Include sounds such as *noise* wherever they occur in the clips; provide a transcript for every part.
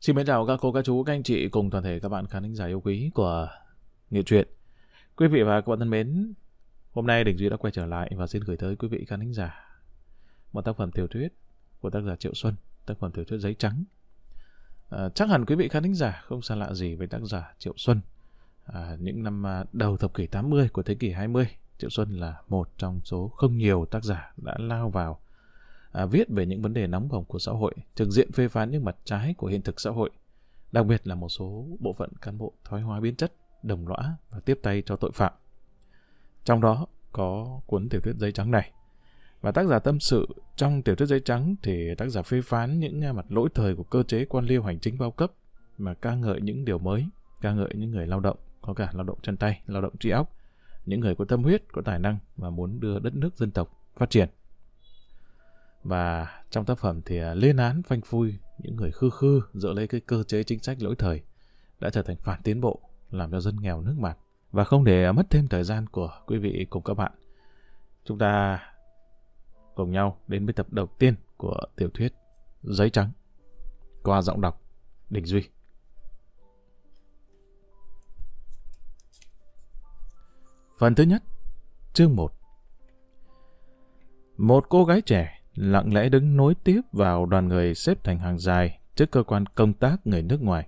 Xin mến chào các cô, các chú, các anh chị cùng toàn thể các bạn khán thính giả yêu quý của Nghệ truyện. Quý vị và các bạn thân mến, hôm nay Đình Duy đã quay trở lại và xin gửi tới quý vị khán thính giả một tác phẩm tiểu thuyết của tác giả Triệu Xuân, tác phẩm tiểu thuyết Giấy Trắng. À, chắc hẳn quý vị khán thính giả không xa lạ gì với tác giả Triệu Xuân. À, những năm à, đầu thập kỷ 80 của thế kỷ 20, Triệu Xuân là một trong số không nhiều tác giả đã lao vào à, viết về những vấn đề nóng bỏng của xã hội, trực diện phê phán những mặt trái của hiện thực xã hội, đặc biệt là một số bộ phận cán bộ thoái hóa biến chất, đồng lõa và tiếp tay cho tội phạm. Trong đó có cuốn tiểu thuyết giấy trắng này. Và tác giả tâm sự trong tiểu thuyết giấy trắng thì tác giả phê phán những mặt lỗi thời của cơ chế quan liêu hành chính bao cấp mà ca ngợi những điều mới, ca ngợi những người lao động, có cả lao động chân tay, lao động trí óc, những người có tâm huyết, có tài năng và muốn đưa đất nước dân tộc phát triển. Và trong tác phẩm thì à, lên án phanh phui, những người khư khư dựa lấy cái cơ chế chính sách lỗi thời, đã trở thành phản tiến bộ, làm cho dân nghèo nước mặt và không để à, mất thêm thời gian của quý vị cùng các bạn, chúng ta cùng nhau đến với tập đầu tiên của tiểu thuyết giấy trắng, qua giọng đọc đình duy. Phần thứ nhất, chương 1 một cô gái trẻ lặng lẽ đứng nối tiếp vào đoàn người xếp thành hàng dài trước cơ quan công tác người nước ngoài.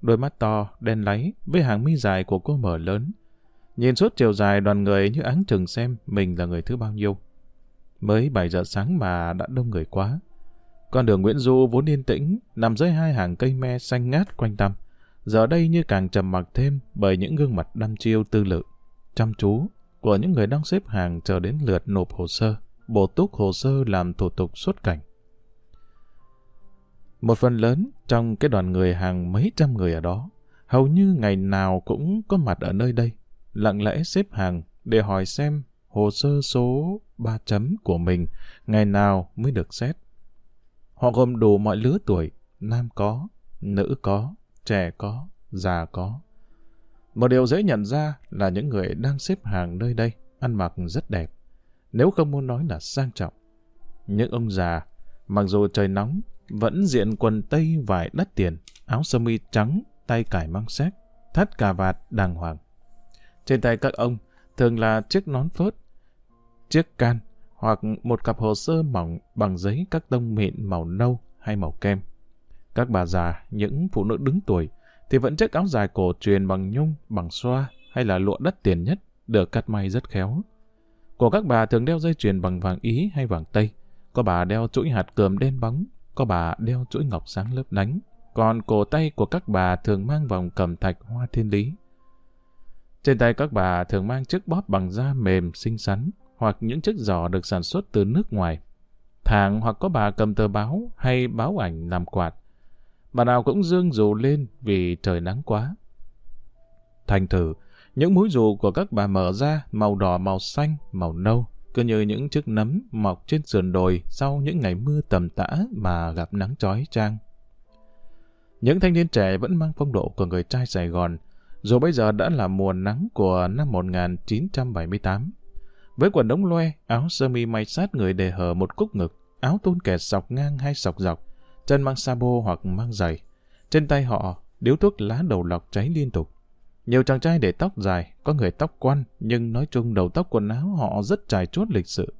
Đôi mắt to, đen láy với hàng mi dài của cô mở lớn. Nhìn suốt chiều dài đoàn người như áng chừng xem mình là người thứ bao nhiêu. Mới 7 giờ sáng mà đã đông người quá. Con đường Nguyễn Du vốn yên tĩnh, nằm dưới hai hàng cây me xanh ngát quanh tăm. Giờ đây như càng trầm mặc thêm bởi những gương mặt đăm chiêu tư lự, chăm chú của những người đang xếp hàng chờ đến lượt nộp hồ sơ bổ túc hồ sơ làm thủ tục xuất cảnh. Một phần lớn trong cái đoàn người hàng mấy trăm người ở đó, hầu như ngày nào cũng có mặt ở nơi đây, lặng lẽ xếp hàng để hỏi xem hồ sơ số 3 chấm của mình ngày nào mới được xét. Họ gồm đủ mọi lứa tuổi, nam có, nữ có, trẻ có, già có. Một điều dễ nhận ra là những người đang xếp hàng nơi đây ăn mặc rất đẹp nếu không muốn nói là sang trọng. Những ông già, mặc dù trời nóng, vẫn diện quần tây vải đắt tiền, áo sơ mi trắng, tay cải mang xét, thắt cà vạt đàng hoàng. Trên tay các ông thường là chiếc nón phớt, chiếc can hoặc một cặp hồ sơ mỏng bằng giấy các tông mịn màu nâu hay màu kem. Các bà già, những phụ nữ đứng tuổi thì vẫn chiếc áo dài cổ truyền bằng nhung, bằng xoa hay là lụa đắt tiền nhất, được cắt may rất khéo. Của các bà thường đeo dây chuyền bằng vàng Ý hay vàng Tây. Có bà đeo chuỗi hạt cườm đen bóng, có bà đeo chuỗi ngọc sáng lấp lánh. Còn cổ tay của các bà thường mang vòng cầm thạch hoa thiên lý. Trên tay các bà thường mang chiếc bóp bằng da mềm xinh xắn hoặc những chiếc giỏ được sản xuất từ nước ngoài. Thẳng hoặc có bà cầm tờ báo hay báo ảnh làm quạt. Bà nào cũng dương dù lên vì trời nắng quá. Thành thử, những mũi dù của các bà mở ra màu đỏ, màu xanh, màu nâu, cứ như những chiếc nấm mọc trên sườn đồi sau những ngày mưa tầm tã mà gặp nắng chói chang. Những thanh niên trẻ vẫn mang phong độ của người trai Sài Gòn, dù bây giờ đã là mùa nắng của năm 1978. Với quần đống loe, áo sơ mi may sát người để hở một cúc ngực, áo tôn kẹt sọc ngang hay sọc dọc, chân mang sabo hoặc mang giày. Trên tay họ, điếu thuốc lá đầu lọc cháy liên tục. Nhiều chàng trai để tóc dài, có người tóc quăn, nhưng nói chung đầu tóc quần áo họ rất trải chuốt lịch sự.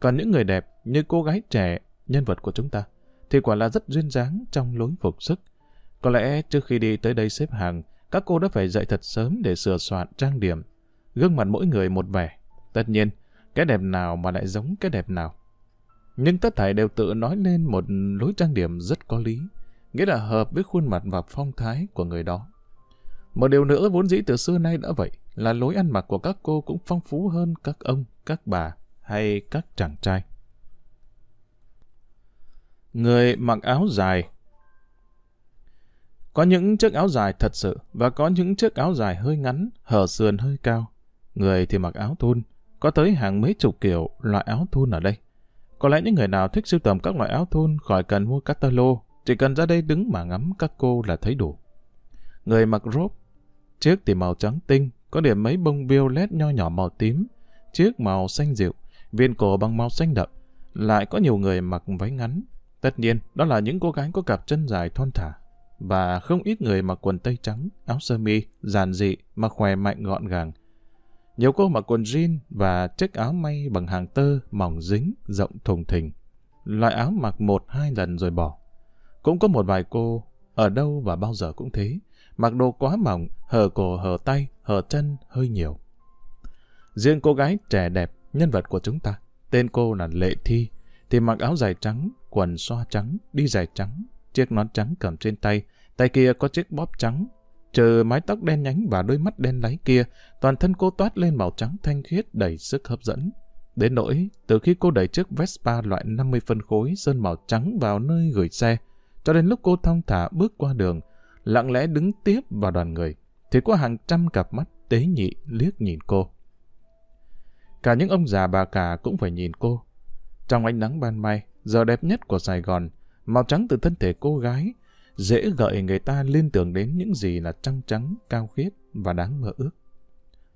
Còn những người đẹp như cô gái trẻ, nhân vật của chúng ta, thì quả là rất duyên dáng trong lối phục sức. Có lẽ trước khi đi tới đây xếp hàng, các cô đã phải dậy thật sớm để sửa soạn trang điểm. Gương mặt mỗi người một vẻ. Tất nhiên, cái đẹp nào mà lại giống cái đẹp nào. Nhưng tất thảy đều tự nói lên một lối trang điểm rất có lý, nghĩa là hợp với khuôn mặt và phong thái của người đó. Một điều nữa vốn dĩ từ xưa nay đã vậy, là lối ăn mặc của các cô cũng phong phú hơn các ông, các bà hay các chàng trai. Người mặc áo dài Có những chiếc áo dài thật sự và có những chiếc áo dài hơi ngắn, hở sườn hơi cao. Người thì mặc áo thun, có tới hàng mấy chục kiểu loại áo thun ở đây. Có lẽ những người nào thích sưu tầm các loại áo thun khỏi cần mua catalog, chỉ cần ra đây đứng mà ngắm các cô là thấy đủ. Người mặc rốp Chiếc thì màu trắng tinh, có điểm mấy bông violet nho nhỏ màu tím. Chiếc màu xanh dịu, viên cổ bằng màu xanh đậm. Lại có nhiều người mặc váy ngắn. Tất nhiên, đó là những cô gái có cặp chân dài thon thả. và không ít người mặc quần tây trắng, áo sơ mi, giản dị mà khỏe mạnh gọn gàng. Nhiều cô mặc quần jean và chiếc áo may bằng hàng tơ mỏng dính, rộng thùng thình. Loại áo mặc một hai lần rồi bỏ. Cũng có một vài cô, ở đâu và bao giờ cũng thế, mặc đồ quá mỏng, hở cổ hở tay, hở chân hơi nhiều. Riêng cô gái trẻ đẹp, nhân vật của chúng ta, tên cô là Lệ Thi, thì mặc áo dài trắng, quần xoa trắng, đi dài trắng, chiếc nón trắng cầm trên tay, tay kia có chiếc bóp trắng. Trừ mái tóc đen nhánh và đôi mắt đen láy kia, toàn thân cô toát lên màu trắng thanh khiết đầy sức hấp dẫn. Đến nỗi, từ khi cô đẩy chiếc Vespa loại 50 phân khối sơn màu trắng vào nơi gửi xe, cho đến lúc cô thong thả bước qua đường, lặng lẽ đứng tiếp vào đoàn người, thì có hàng trăm cặp mắt tế nhị liếc nhìn cô. Cả những ông già bà cả cũng phải nhìn cô. Trong ánh nắng ban mai, giờ đẹp nhất của Sài Gòn, màu trắng từ thân thể cô gái, dễ gợi người ta liên tưởng đến những gì là trăng trắng, cao khiết và đáng mơ ước.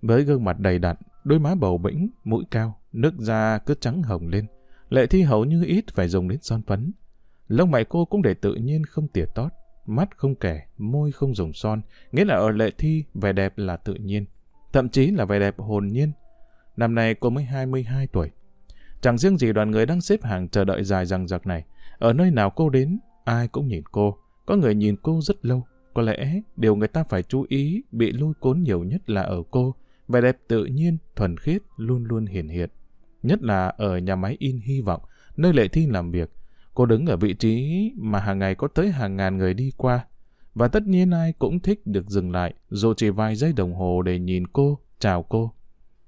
Với gương mặt đầy đặn, đôi má bầu bĩnh, mũi cao, nước da cứ trắng hồng lên, lệ thi hầu như ít phải dùng đến son phấn. Lông mày cô cũng để tự nhiên không tỉa tót, mắt không kẻ, môi không dùng son, nghĩa là ở lệ thi vẻ đẹp là tự nhiên, thậm chí là vẻ đẹp hồn nhiên. Năm nay cô mới 22 tuổi. Chẳng riêng gì đoàn người đang xếp hàng chờ đợi dài rằng giặc này, ở nơi nào cô đến, ai cũng nhìn cô, có người nhìn cô rất lâu. Có lẽ điều người ta phải chú ý bị lôi cuốn nhiều nhất là ở cô, vẻ đẹp tự nhiên, thuần khiết luôn luôn hiển hiện. Nhất là ở nhà máy in hy vọng, nơi Lệ Thi làm việc, cô đứng ở vị trí mà hàng ngày có tới hàng ngàn người đi qua. Và tất nhiên ai cũng thích được dừng lại, dù chỉ vài giây đồng hồ để nhìn cô, chào cô.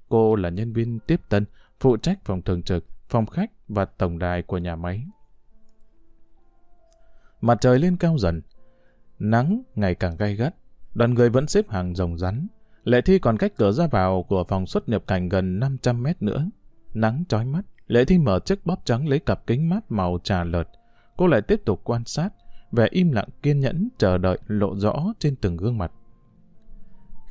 Cô là nhân viên tiếp tân, phụ trách phòng thường trực, phòng khách và tổng đài của nhà máy. Mặt trời lên cao dần, nắng ngày càng gay gắt, đoàn người vẫn xếp hàng rồng rắn. Lệ Thi còn cách cửa ra vào của phòng xuất nhập cảnh gần 500 mét nữa. Nắng chói mắt, Lệ Thi mở chiếc bóp trắng lấy cặp kính mát màu trà lợt. Cô lại tiếp tục quan sát, vẻ im lặng kiên nhẫn chờ đợi lộ rõ trên từng gương mặt.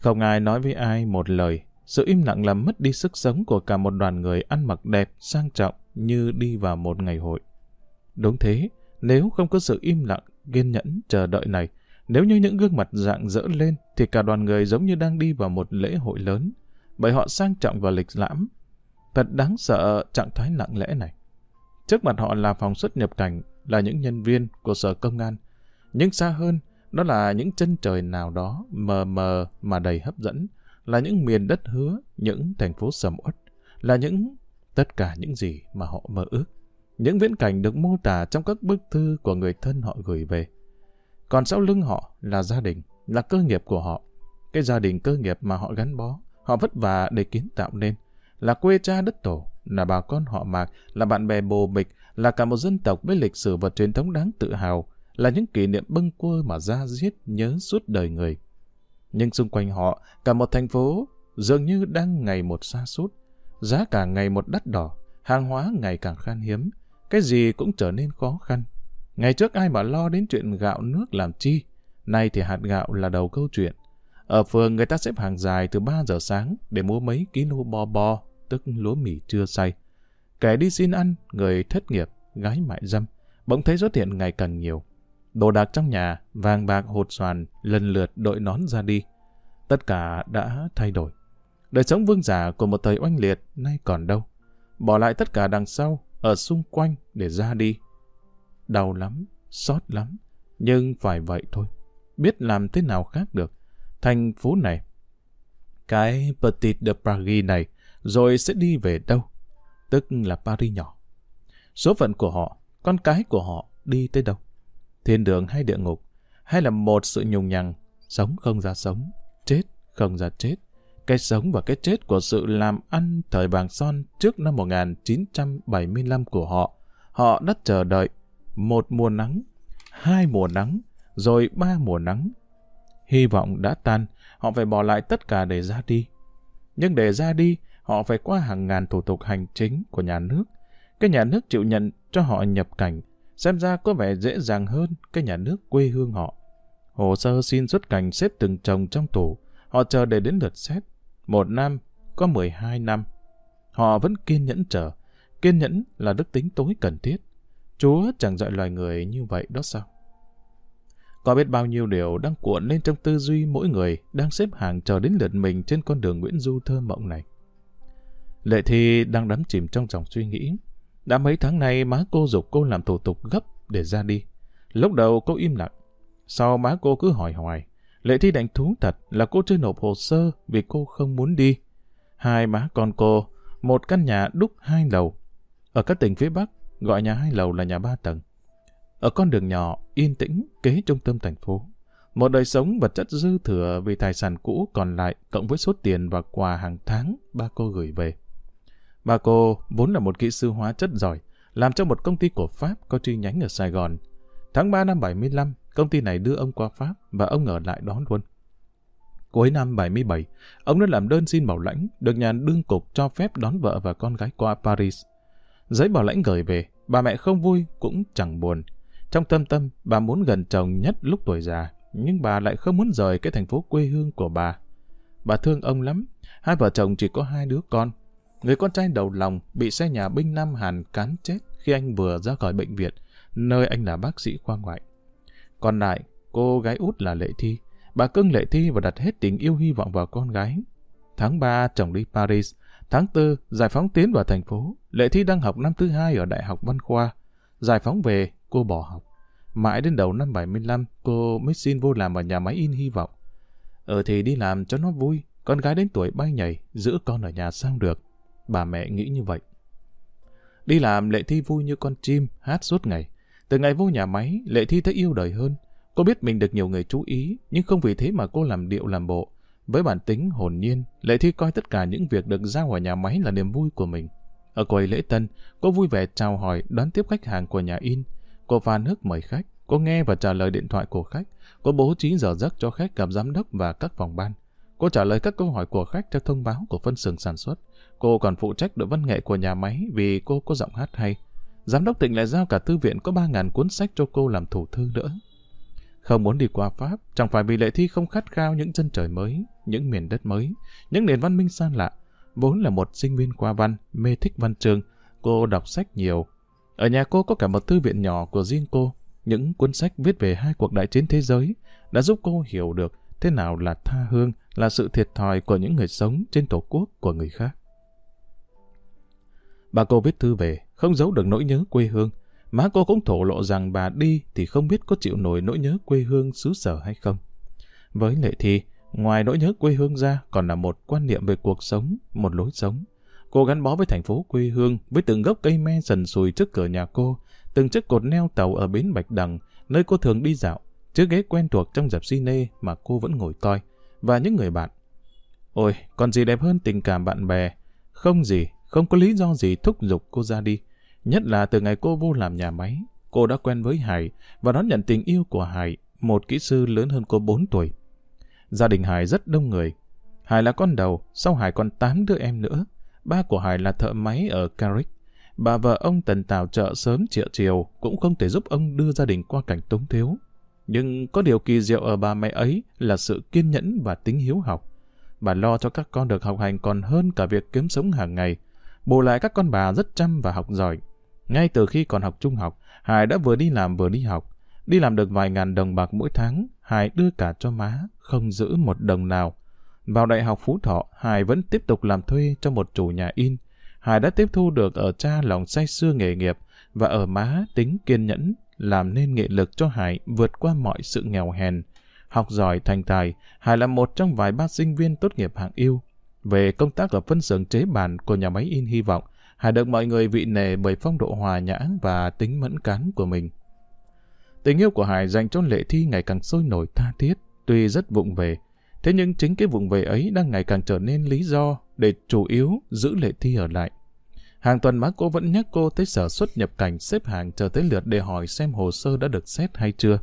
Không ai nói với ai một lời, sự im lặng làm mất đi sức sống của cả một đoàn người ăn mặc đẹp, sang trọng như đi vào một ngày hội. Đúng thế, nếu không có sự im lặng, kiên nhẫn, chờ đợi này, nếu như những gương mặt dạng dỡ lên, thì cả đoàn người giống như đang đi vào một lễ hội lớn, bởi họ sang trọng và lịch lãm. Thật đáng sợ trạng thái lặng lẽ này. Trước mặt họ là phòng xuất nhập cảnh, là những nhân viên của sở công an. Nhưng xa hơn, đó là những chân trời nào đó mờ mờ mà đầy hấp dẫn, là những miền đất hứa, những thành phố sầm uất, là những tất cả những gì mà họ mơ ước. Những viễn cảnh được mô tả trong các bức thư của người thân họ gửi về. Còn sau lưng họ là gia đình, là cơ nghiệp của họ. Cái gia đình cơ nghiệp mà họ gắn bó, họ vất vả để kiến tạo nên. Là quê cha đất tổ, là bà con họ mạc, là bạn bè bồ bịch, là cả một dân tộc với lịch sử và truyền thống đáng tự hào, là những kỷ niệm bâng quơ mà ra giết nhớ suốt đời người. Nhưng xung quanh họ, cả một thành phố dường như đang ngày một xa sút giá cả ngày một đắt đỏ, hàng hóa ngày càng khan hiếm, cái gì cũng trở nên khó khăn. Ngày trước ai mà lo đến chuyện gạo nước làm chi, nay thì hạt gạo là đầu câu chuyện. Ở phường người ta xếp hàng dài từ 3 giờ sáng để mua mấy kilo bo bo, tức lúa mì chưa xay. Kẻ đi xin ăn, người thất nghiệp, gái mại dâm, bỗng thấy xuất hiện ngày càng nhiều. Đồ đạc trong nhà, vàng bạc hột xoàn, lần lượt đội nón ra đi. Tất cả đã thay đổi. Đời sống vương giả của một thời oanh liệt nay còn đâu. Bỏ lại tất cả đằng sau, ở xung quanh để ra đi. Đau lắm, xót lắm, nhưng phải vậy thôi. Biết làm thế nào khác được. Thành phố này, cái Petit de Paris này, rồi sẽ đi về đâu? Tức là Paris nhỏ. Số phận của họ, con cái của họ đi tới đâu? Thiên đường hay địa ngục? Hay là một sự nhùng nhằng, sống không ra sống, chết không ra chết? cái sống và cái chết của sự làm ăn thời vàng son trước năm 1975 của họ. Họ đã chờ đợi một mùa nắng, hai mùa nắng, rồi ba mùa nắng. Hy vọng đã tan, họ phải bỏ lại tất cả để ra đi. Nhưng để ra đi, họ phải qua hàng ngàn thủ tục hành chính của nhà nước. Cái nhà nước chịu nhận cho họ nhập cảnh, xem ra có vẻ dễ dàng hơn cái nhà nước quê hương họ. Hồ sơ xin xuất cảnh xếp từng chồng trong tủ, họ chờ để đến lượt xét. Một năm, có 12 năm. Họ vẫn kiên nhẫn chờ. Kiên nhẫn là đức tính tối cần thiết. Chúa chẳng dạy loài người như vậy đó sao? Có biết bao nhiêu điều đang cuộn lên trong tư duy mỗi người đang xếp hàng chờ đến lượt mình trên con đường Nguyễn Du thơ mộng này. Lệ Thi đang đắm chìm trong dòng suy nghĩ. Đã mấy tháng nay má cô dục cô làm thủ tục gấp để ra đi. Lúc đầu cô im lặng. Sau má cô cứ hỏi hoài. Lệ Thi đành thú thật là cô chưa nộp hồ sơ vì cô không muốn đi. Hai má con cô, một căn nhà đúc hai lầu. Ở các tỉnh phía Bắc, gọi nhà hai lầu là nhà ba tầng. Ở con đường nhỏ, yên tĩnh, kế trung tâm thành phố. Một đời sống vật chất dư thừa vì tài sản cũ còn lại cộng với số tiền và quà hàng tháng ba cô gửi về. Ba cô vốn là một kỹ sư hóa chất giỏi, làm cho một công ty của Pháp có chi nhánh ở Sài Gòn. Tháng 3 năm 75, công ty này đưa ông qua Pháp và ông ở lại đó luôn. Cuối năm 77, ông đã làm đơn xin bảo lãnh, được nhà đương cục cho phép đón vợ và con gái qua Paris. Giấy bảo lãnh gửi về, bà mẹ không vui cũng chẳng buồn. Trong tâm tâm, bà muốn gần chồng nhất lúc tuổi già, nhưng bà lại không muốn rời cái thành phố quê hương của bà. Bà thương ông lắm, hai vợ chồng chỉ có hai đứa con. Người con trai đầu lòng bị xe nhà binh Nam Hàn cán chết khi anh vừa ra khỏi bệnh viện, nơi anh là bác sĩ khoa ngoại. Còn lại, cô gái út là Lệ Thi. Bà cưng Lệ Thi và đặt hết tình yêu hy vọng vào con gái. Tháng 3, chồng đi Paris. Tháng 4, giải phóng tiến vào thành phố. Lệ Thi đang học năm thứ hai ở Đại học Văn Khoa. Giải phóng về, cô bỏ học. Mãi đến đầu năm 75, cô mới xin vô làm ở nhà máy in hy vọng. Ở thì đi làm cho nó vui, con gái đến tuổi bay nhảy, giữ con ở nhà sao được. Bà mẹ nghĩ như vậy. Đi làm Lệ Thi vui như con chim, hát suốt ngày. Từ ngày vô nhà máy, Lệ Thi thấy yêu đời hơn. Cô biết mình được nhiều người chú ý, nhưng không vì thế mà cô làm điệu làm bộ. Với bản tính hồn nhiên, Lệ Thi coi tất cả những việc được giao ở nhà máy là niềm vui của mình. Ở quầy lễ tân, cô vui vẻ chào hỏi đón tiếp khách hàng của nhà in. Cô Phan Hức mời khách, cô nghe và trả lời điện thoại của khách. Cô bố trí giờ giấc cho khách gặp giám đốc và các phòng ban. Cô trả lời các câu hỏi của khách theo thông báo của phân xưởng sản xuất. Cô còn phụ trách đội văn nghệ của nhà máy vì cô có giọng hát hay. Giám đốc tỉnh lại giao cả thư viện có 3.000 cuốn sách cho cô làm thủ thư nữa. Không muốn đi qua Pháp, chẳng phải vì lệ thi không khát khao những chân trời mới, những miền đất mới, những nền văn minh xa lạ. Vốn là một sinh viên khoa văn, mê thích văn chương, cô đọc sách nhiều. Ở nhà cô có cả một thư viện nhỏ của riêng cô. Những cuốn sách viết về hai cuộc đại chiến thế giới đã giúp cô hiểu được thế nào là tha hương, là sự thiệt thòi của những người sống trên tổ quốc của người khác. Bà cô viết thư về, không giấu được nỗi nhớ quê hương. Má cô cũng thổ lộ rằng bà đi thì không biết có chịu nổi nỗi nhớ quê hương xứ sở hay không. Với Lệ Thi, ngoài nỗi nhớ quê hương ra còn là một quan niệm về cuộc sống, một lối sống. Cô gắn bó với thành phố quê hương, với từng gốc cây me sần sùi trước cửa nhà cô, từng chiếc cột neo tàu ở bến Bạch Đằng, nơi cô thường đi dạo, chiếc ghế quen thuộc trong dạp cine mà cô vẫn ngồi coi, và những người bạn. Ôi, còn gì đẹp hơn tình cảm bạn bè? Không gì, không có lý do gì thúc giục cô ra đi. Nhất là từ ngày cô vô làm nhà máy, cô đã quen với Hải và đón nhận tình yêu của Hải, một kỹ sư lớn hơn cô 4 tuổi. Gia đình Hải rất đông người. Hải là con đầu, sau Hải còn 8 đứa em nữa. Ba của Hải là thợ máy ở Carrick. Bà vợ ông tần tào chợ sớm triệu chiều cũng không thể giúp ông đưa gia đình qua cảnh túng thiếu. Nhưng có điều kỳ diệu ở bà mẹ ấy là sự kiên nhẫn và tính hiếu học. Bà lo cho các con được học hành còn hơn cả việc kiếm sống hàng ngày. Bù lại các con bà rất chăm và học giỏi. Ngay từ khi còn học trung học, Hải đã vừa đi làm vừa đi học. Đi làm được vài ngàn đồng bạc mỗi tháng, Hải đưa cả cho má, không giữ một đồng nào. Vào đại học Phú Thọ, Hải vẫn tiếp tục làm thuê cho một chủ nhà in. Hải đã tiếp thu được ở cha lòng say sưa nghề nghiệp và ở má tính kiên nhẫn, làm nên nghị lực cho Hải vượt qua mọi sự nghèo hèn. Học giỏi thành tài, Hải là một trong vài ba sinh viên tốt nghiệp hạng yêu. Về công tác ở phân xưởng chế bàn của nhà máy in hy vọng, Hải được mọi người vị nề bởi phong độ hòa nhã và tính mẫn cán của mình. Tình yêu của Hải dành cho Lệ Thi ngày càng sôi nổi tha thiết, tuy rất vụng về. Thế nhưng chính cái vụng về ấy đang ngày càng trở nên lý do để chủ yếu giữ Lệ Thi ở lại. Hàng tuần má cô vẫn nhắc cô tới sở xuất nhập cảnh xếp hàng chờ tới lượt để hỏi xem hồ sơ đã được xét hay chưa.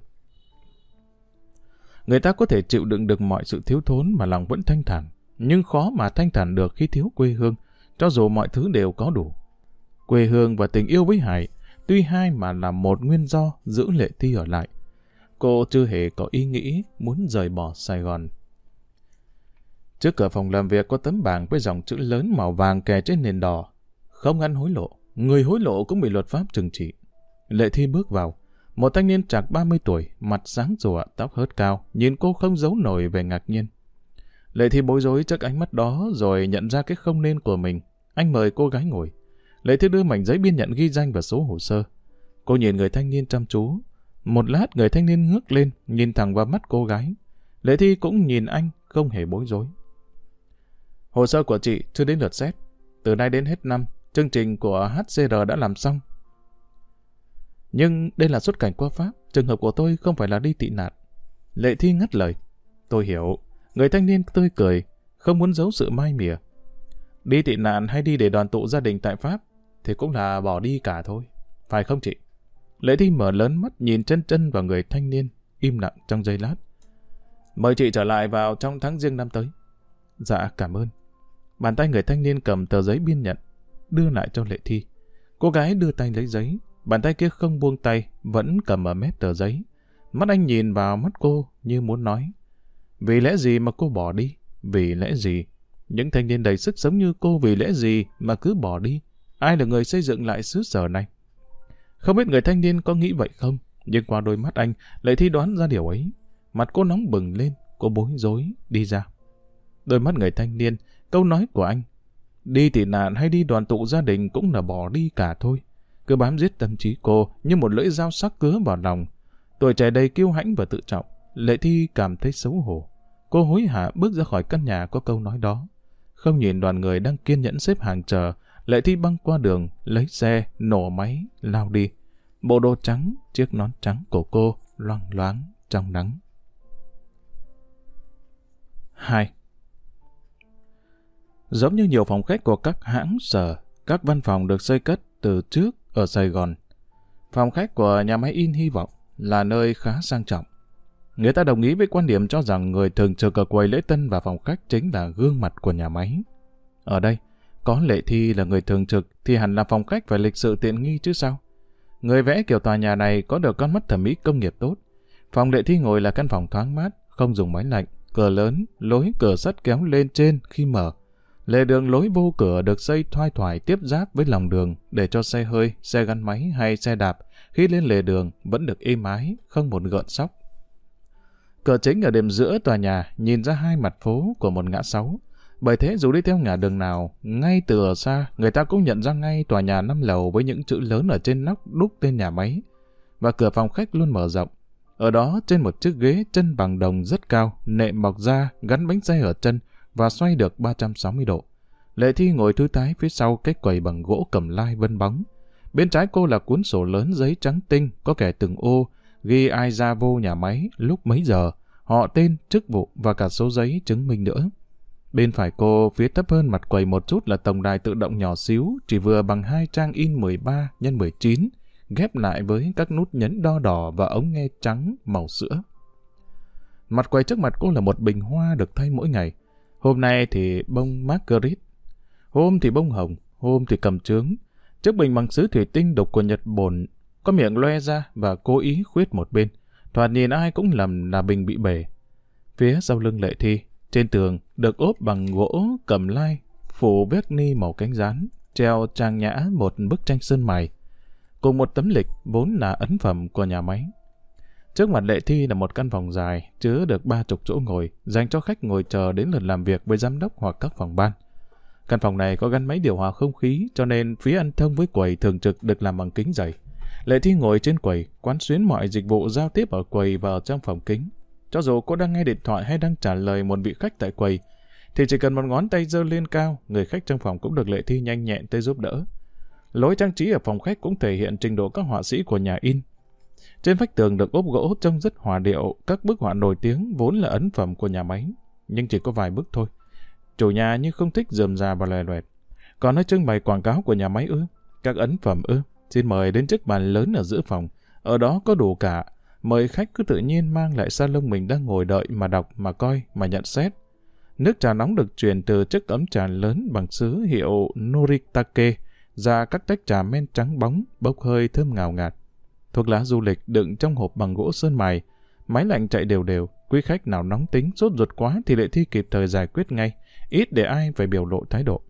Người ta có thể chịu đựng được mọi sự thiếu thốn mà lòng vẫn thanh thản, nhưng khó mà thanh thản được khi thiếu quê hương, cho dù mọi thứ đều có đủ. Quê hương và tình yêu với Hải, tuy hai mà là một nguyên do giữ lệ thi ở lại. Cô chưa hề có ý nghĩ muốn rời bỏ Sài Gòn. Trước cửa phòng làm việc có tấm bảng với dòng chữ lớn màu vàng kè trên nền đỏ. Không ăn hối lộ, người hối lộ cũng bị luật pháp trừng trị. Lệ thi bước vào. Một thanh niên chạc 30 tuổi, mặt sáng rùa, tóc hớt cao, nhìn cô không giấu nổi về ngạc nhiên. Lệ Thi bối rối trước ánh mắt đó rồi nhận ra cái không nên của mình. Anh mời cô gái ngồi. Lệ Thi đưa mảnh giấy biên nhận ghi danh và số hồ sơ. Cô nhìn người thanh niên chăm chú. Một lát người thanh niên ngước lên, nhìn thẳng vào mắt cô gái. Lệ Thi cũng nhìn anh, không hề bối rối. Hồ sơ của chị chưa đến lượt xét. Từ nay đến hết năm, chương trình của HCR đã làm xong. Nhưng đây là xuất cảnh qua Pháp, trường hợp của tôi không phải là đi tị nạn. Lệ Thi ngắt lời. Tôi hiểu. Người thanh niên tươi cười, không muốn giấu sự mai mỉa. Đi tị nạn hay đi để đoàn tụ gia đình tại Pháp thì cũng là bỏ đi cả thôi. Phải không chị? Lệ Thi mở lớn mắt nhìn chân chân vào người thanh niên, im lặng trong giây lát. Mời chị trở lại vào trong tháng riêng năm tới. Dạ, cảm ơn. Bàn tay người thanh niên cầm tờ giấy biên nhận, đưa lại cho Lệ Thi. Cô gái đưa tay lấy giấy, bàn tay kia không buông tay, vẫn cầm ở mép tờ giấy. Mắt anh nhìn vào mắt cô như muốn nói. Vì lẽ gì mà cô bỏ đi? Vì lẽ gì? Những thanh niên đầy sức sống như cô vì lẽ gì mà cứ bỏ đi? Ai là người xây dựng lại xứ sở này? Không biết người thanh niên có nghĩ vậy không? Nhưng qua đôi mắt anh, lệ thi đoán ra điều ấy. Mặt cô nóng bừng lên, cô bối rối, đi ra. Đôi mắt người thanh niên, câu nói của anh. Đi tị nạn hay đi đoàn tụ gia đình cũng là bỏ đi cả thôi. Cứ bám giết tâm trí cô như một lưỡi dao sắc cứa vào lòng. Tuổi trẻ đầy kiêu hãnh và tự trọng. Lệ Thi cảm thấy xấu hổ. Cô hối hả bước ra khỏi căn nhà có câu nói đó. Không nhìn đoàn người đang kiên nhẫn xếp hàng chờ, Lệ Thi băng qua đường, lấy xe, nổ máy, lao đi. Bộ đồ trắng, chiếc nón trắng của cô loang loáng trong nắng. 2. Giống như nhiều phòng khách của các hãng sở, các văn phòng được xây cất từ trước ở Sài Gòn. Phòng khách của nhà máy in hy vọng là nơi khá sang trọng. Người ta đồng ý với quan điểm cho rằng người thường trực ở quầy lễ tân và phòng khách chính là gương mặt của nhà máy. Ở đây, có lệ thi là người thường trực thì hẳn là phòng khách phải lịch sự tiện nghi chứ sao? Người vẽ kiểu tòa nhà này có được con mắt thẩm mỹ công nghiệp tốt. Phòng lệ thi ngồi là căn phòng thoáng mát, không dùng máy lạnh, cửa lớn, lối cửa sắt kéo lên trên khi mở. Lề đường lối vô cửa được xây thoai thoải tiếp giáp với lòng đường để cho xe hơi, xe gắn máy hay xe đạp khi lên lề đường vẫn được êm ái, không một gợn sóc. Cửa chính ở đêm giữa tòa nhà nhìn ra hai mặt phố của một ngã sáu. Bởi thế dù đi theo ngã đường nào, ngay từ ở xa, người ta cũng nhận ra ngay tòa nhà năm lầu với những chữ lớn ở trên nóc đúc tên nhà máy. Và cửa phòng khách luôn mở rộng. Ở đó, trên một chiếc ghế chân bằng đồng rất cao, nệm mọc ra, gắn bánh xe ở chân và xoay được 360 độ. Lệ Thi ngồi thư thái phía sau cái quầy bằng gỗ cầm lai vân bóng. Bên trái cô là cuốn sổ lớn giấy trắng tinh, có kẻ từng ô, ghi ai ra vô nhà máy, lúc mấy giờ, họ tên, chức vụ và cả số giấy chứng minh nữa. Bên phải cô, phía thấp hơn mặt quầy một chút là tổng đài tự động nhỏ xíu, chỉ vừa bằng hai trang in 13 x 19, ghép lại với các nút nhấn đo đỏ và ống nghe trắng màu sữa. Mặt quầy trước mặt cô là một bình hoa được thay mỗi ngày. Hôm nay thì bông marguerite, hôm thì bông hồng, hôm thì cầm trướng. Chiếc bình bằng sứ thủy tinh độc của Nhật Bổn có miệng loe ra và cố ý khuyết một bên. Thoạt nhìn ai cũng lầm là bình bị bể. Phía sau lưng lệ thi, trên tường được ốp bằng gỗ cầm lai, phủ vét ni màu cánh rán, treo trang nhã một bức tranh sơn mài, cùng một tấm lịch vốn là ấn phẩm của nhà máy. Trước mặt lệ thi là một căn phòng dài, chứa được ba chục chỗ ngồi, dành cho khách ngồi chờ đến lượt làm việc với giám đốc hoặc các phòng ban. Căn phòng này có gắn máy điều hòa không khí, cho nên phía ăn thông với quầy thường trực được làm bằng kính dày. Lệ Thi ngồi trên quầy, quán xuyến mọi dịch vụ giao tiếp ở quầy và ở trong phòng kính. Cho dù cô đang nghe điện thoại hay đang trả lời một vị khách tại quầy, thì chỉ cần một ngón tay giơ lên cao, người khách trong phòng cũng được Lệ Thi nhanh nhẹn tới giúp đỡ. Lối trang trí ở phòng khách cũng thể hiện trình độ các họa sĩ của nhà in. Trên vách tường được ốp gỗ trông rất hòa điệu, các bức họa nổi tiếng vốn là ấn phẩm của nhà máy, nhưng chỉ có vài bức thôi. Chủ nhà như không thích dườm già và lòe loẹt. Còn nói trưng bày quảng cáo của nhà máy ư, các ấn phẩm ư, xin mời đến chiếc bàn lớn ở giữa phòng. Ở đó có đủ cả, mời khách cứ tự nhiên mang lại salon mình đang ngồi đợi mà đọc, mà coi, mà nhận xét. Nước trà nóng được truyền từ chiếc ấm trà lớn bằng sứ hiệu Noritake ra các tách trà men trắng bóng, bốc hơi thơm ngào ngạt. Thuốc lá du lịch đựng trong hộp bằng gỗ sơn mài, máy lạnh chạy đều đều, quý khách nào nóng tính, sốt ruột quá thì lệ thi kịp thời giải quyết ngay, ít để ai phải biểu lộ thái độ.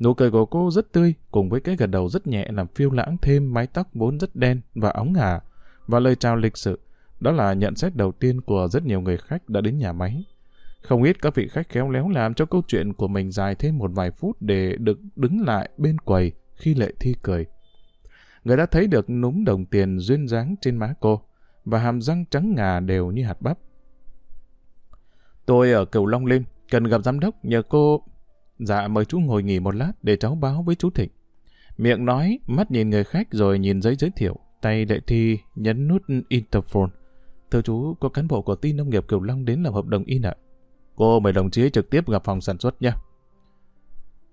Nụ cười của cô rất tươi, cùng với cái gật đầu rất nhẹ làm phiêu lãng thêm mái tóc vốn rất đen và óng ngà, và lời chào lịch sự. Đó là nhận xét đầu tiên của rất nhiều người khách đã đến nhà máy. Không ít các vị khách khéo léo làm cho câu chuyện của mình dài thêm một vài phút để được đứng lại bên quầy khi Lệ Thi cười. Người đã thấy được núm đồng tiền duyên dáng trên má cô và hàm răng trắng ngà đều như hạt bắp. Tôi ở Cửu Long Lên, cần gặp giám đốc nhờ cô... Dạ mời chú ngồi nghỉ một lát để cháu báo với chú Thịnh. Miệng nói, mắt nhìn người khách rồi nhìn giấy giới thiệu. Tay Lệ Thi nhấn nút interphone. Thưa chú, có cán bộ của tin nông nghiệp Cửu Long đến làm hợp đồng in ạ. Cô mời đồng chí trực tiếp gặp phòng sản xuất nha.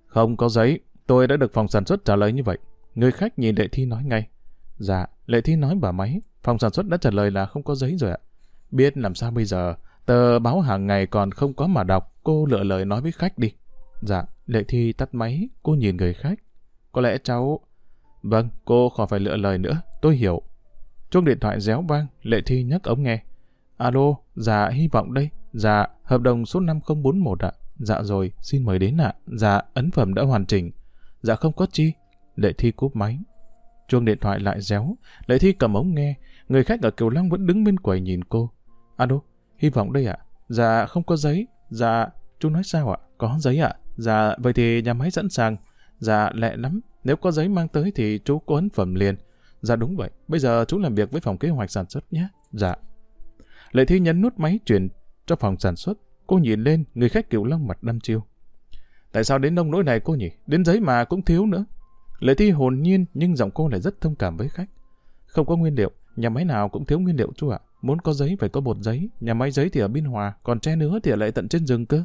Không có giấy, tôi đã được phòng sản xuất trả lời như vậy. Người khách nhìn Lệ Thi nói ngay. Dạ, Lệ Thi nói bà máy, phòng sản xuất đã trả lời là không có giấy rồi ạ. Biết làm sao bây giờ, tờ báo hàng ngày còn không có mà đọc, cô lựa lời nói với khách đi. Dạ, Lệ Thi tắt máy, cô nhìn người khách. Có lẽ cháu... Vâng, cô khỏi phải lựa lời nữa, tôi hiểu. Chuông điện thoại réo vang, Lệ Thi nhấc ống nghe. Alo, dạ, hy vọng đây. Dạ, hợp đồng số 5041 ạ. Dạ rồi, xin mời đến ạ. Dạ, ấn phẩm đã hoàn chỉnh. Dạ không có chi. Lệ Thi cúp máy. Chuông điện thoại lại réo. Lệ Thi cầm ống nghe. Người khách ở Kiều Long vẫn đứng bên quầy nhìn cô. Alo, hy vọng đây ạ. Dạ, không có giấy. Dạ, chú nói sao ạ? Có giấy ạ. Dạ, vậy thì nhà máy sẵn sàng. Dạ, lẹ lắm. Nếu có giấy mang tới thì chú có ấn phẩm liền. Dạ đúng vậy. Bây giờ chú làm việc với phòng kế hoạch sản xuất nhé. Dạ. Lệ Thi nhấn nút máy chuyển cho phòng sản xuất. Cô nhìn lên, người khách Kiều Long mặt đăm chiêu. Tại sao đến nông nỗi này cô nhỉ? Đến giấy mà cũng thiếu nữa. Lệ Thi hồn nhiên nhưng giọng cô lại rất thông cảm với khách. Không có nguyên liệu, nhà máy nào cũng thiếu nguyên liệu chú ạ. Muốn có giấy phải có bột giấy, nhà máy giấy thì ở Biên Hòa, còn tre nữa thì lại tận trên rừng cơ.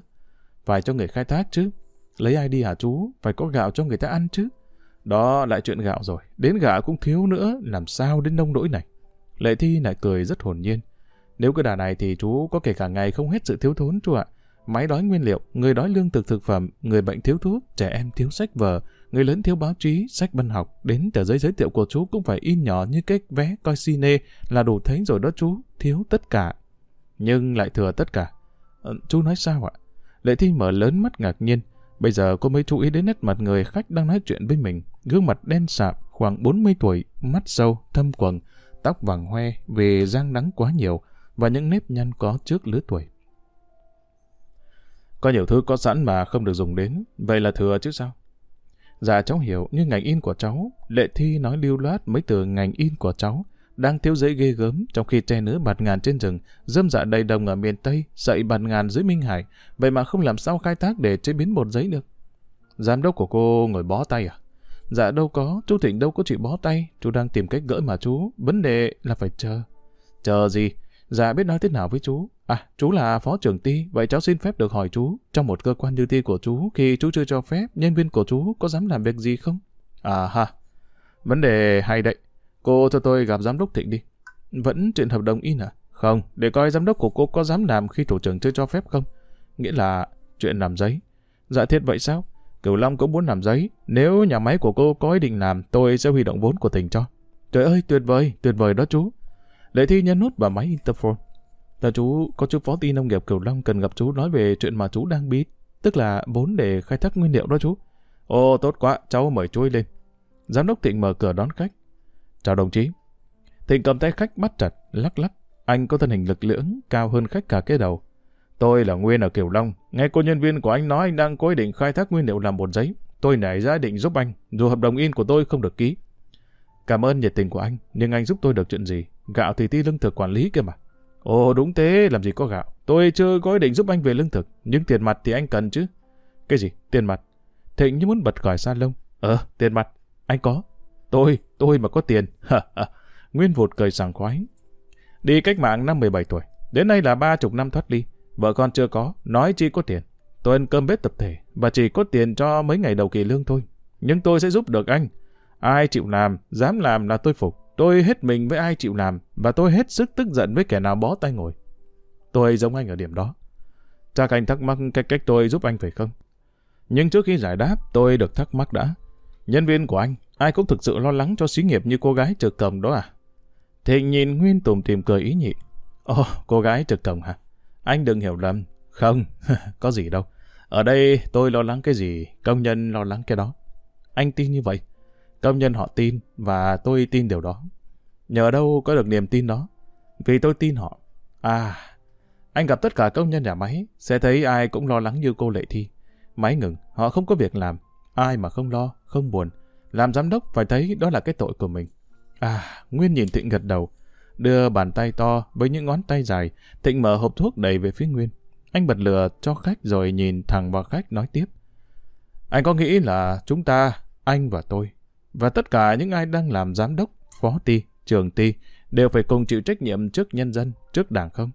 Phải cho người khai thác chứ. Lấy ai đi hả chú? Phải có gạo cho người ta ăn chứ. Đó lại chuyện gạo rồi. Đến gạo cũng thiếu nữa, làm sao đến nông nỗi này. Lệ Thi lại cười rất hồn nhiên. Nếu cái đà này thì chú có kể cả ngày không hết sự thiếu thốn chú ạ. Máy đói nguyên liệu, người đói lương thực thực phẩm, người bệnh thiếu thuốc, trẻ em thiếu sách vở, người lớn thiếu báo chí, sách văn học, đến tờ giấy giới thiệu của chú cũng phải in nhỏ như cái vé coi cine là đủ thấy rồi đó chú, thiếu tất cả. Nhưng lại thừa tất cả. À, chú nói sao ạ? Lệ Thi mở lớn mắt ngạc nhiên. Bây giờ cô mới chú ý đến nét mặt người khách đang nói chuyện với mình. Gương mặt đen sạm, khoảng 40 tuổi, mắt sâu, thâm quầng, tóc vàng hoe vì giang nắng quá nhiều và những nếp nhăn có trước lứa tuổi. Có nhiều thứ có sẵn mà không được dùng đến, vậy là thừa chứ sao? Dạ cháu hiểu, như ngành in của cháu, lệ thi nói lưu loát mấy từ ngành in của cháu, đang thiếu giấy ghê gớm trong khi tre nữ bạt ngàn trên rừng, dâm dạ đầy đồng ở miền Tây, sậy bạt ngàn dưới Minh Hải, vậy mà không làm sao khai thác để chế biến bột giấy được. Giám đốc của cô ngồi bó tay à? Dạ đâu có, chú Thịnh đâu có chịu bó tay, chú đang tìm cách gỡ mà chú, vấn đề là phải chờ. Chờ gì? Dạ biết nói thế nào với chú. À, chú là phó trưởng ty, vậy cháu xin phép được hỏi chú, trong một cơ quan như ty của chú, khi chú chưa cho phép, nhân viên của chú có dám làm việc gì không? À ha, vấn đề hay đấy. Cô cho tôi gặp giám đốc Thịnh đi. Vẫn chuyện hợp đồng in à? Không, để coi giám đốc của cô có dám làm khi thủ trưởng chưa cho phép không? Nghĩa là chuyện làm giấy. Dạ thiệt vậy sao? Cửu Long cũng muốn làm giấy. Nếu nhà máy của cô có ý định làm, tôi sẽ huy động vốn của tỉnh cho. Trời ơi, tuyệt vời, tuyệt vời đó chú. Lệ Thi nhấn nút vào máy interphone. Là chú, có chú phó ty nông nghiệp Cửu Long cần gặp chú nói về chuyện mà chú đang biết, tức là vốn để khai thác nguyên liệu đó chú. Ồ, tốt quá, cháu mời chú lên. Giám đốc Thịnh mở cửa đón khách. Chào đồng chí. Thịnh cầm tay khách bắt chặt, lắc lắc. Anh có thân hình lực lưỡng, cao hơn khách cả cái đầu. Tôi là Nguyên ở Kiều Long. Nghe cô nhân viên của anh nói anh đang có ý định khai thác nguyên liệu làm bột giấy. Tôi nảy ra định giúp anh, dù hợp đồng in của tôi không được ký. Cảm ơn nhiệt tình của anh, nhưng anh giúp tôi được chuyện gì? Gạo thì ti lương thực quản lý kia mà. Ồ đúng thế, làm gì có gạo. Tôi chưa có ý định giúp anh về lương thực, nhưng tiền mặt thì anh cần chứ. Cái gì? Tiền mặt? Thịnh như muốn bật khỏi sa lông. Ờ, tiền mặt. Anh có. Tôi, tôi mà có tiền. *laughs* Nguyên vụt cười sảng khoái. Đi cách mạng năm 17 tuổi. Đến nay là ba chục năm thoát ly. Vợ con chưa có, nói chi có tiền. Tôi ăn cơm bếp tập thể và chỉ có tiền cho mấy ngày đầu kỳ lương thôi. Nhưng tôi sẽ giúp được anh. Ai chịu làm, dám làm là tôi phục. Tôi hết mình với ai chịu làm và tôi hết sức tức giận với kẻ nào bó tay ngồi. Tôi giống anh ở điểm đó. Chắc anh thắc mắc cách cách tôi giúp anh phải không? Nhưng trước khi giải đáp, tôi được thắc mắc đã. Nhân viên của anh, ai cũng thực sự lo lắng cho xí nghiệp như cô gái trực cổng đó à? Thịnh nhìn Nguyên tùm tìm cười ý nhị. Ồ, cô gái trực cổng hả? Anh đừng hiểu lầm. Không, *laughs* có gì đâu. Ở đây tôi lo lắng cái gì, công nhân lo lắng cái đó. Anh tin như vậy. Công nhân họ tin và tôi tin điều đó. Nhờ đâu có được niềm tin đó? Vì tôi tin họ. À, anh gặp tất cả công nhân nhà máy, sẽ thấy ai cũng lo lắng như cô Lệ Thi. Máy ngừng, họ không có việc làm. Ai mà không lo, không buồn. Làm giám đốc phải thấy đó là cái tội của mình. À, Nguyên nhìn Thịnh gật đầu. Đưa bàn tay to với những ngón tay dài, Thịnh mở hộp thuốc đầy về phía Nguyên. Anh bật lửa cho khách rồi nhìn thẳng vào khách nói tiếp. Anh có nghĩ là chúng ta, anh và tôi, và tất cả những ai đang làm giám đốc, phó ty, trường ty, đều phải cùng chịu trách nhiệm trước nhân dân, trước đảng không?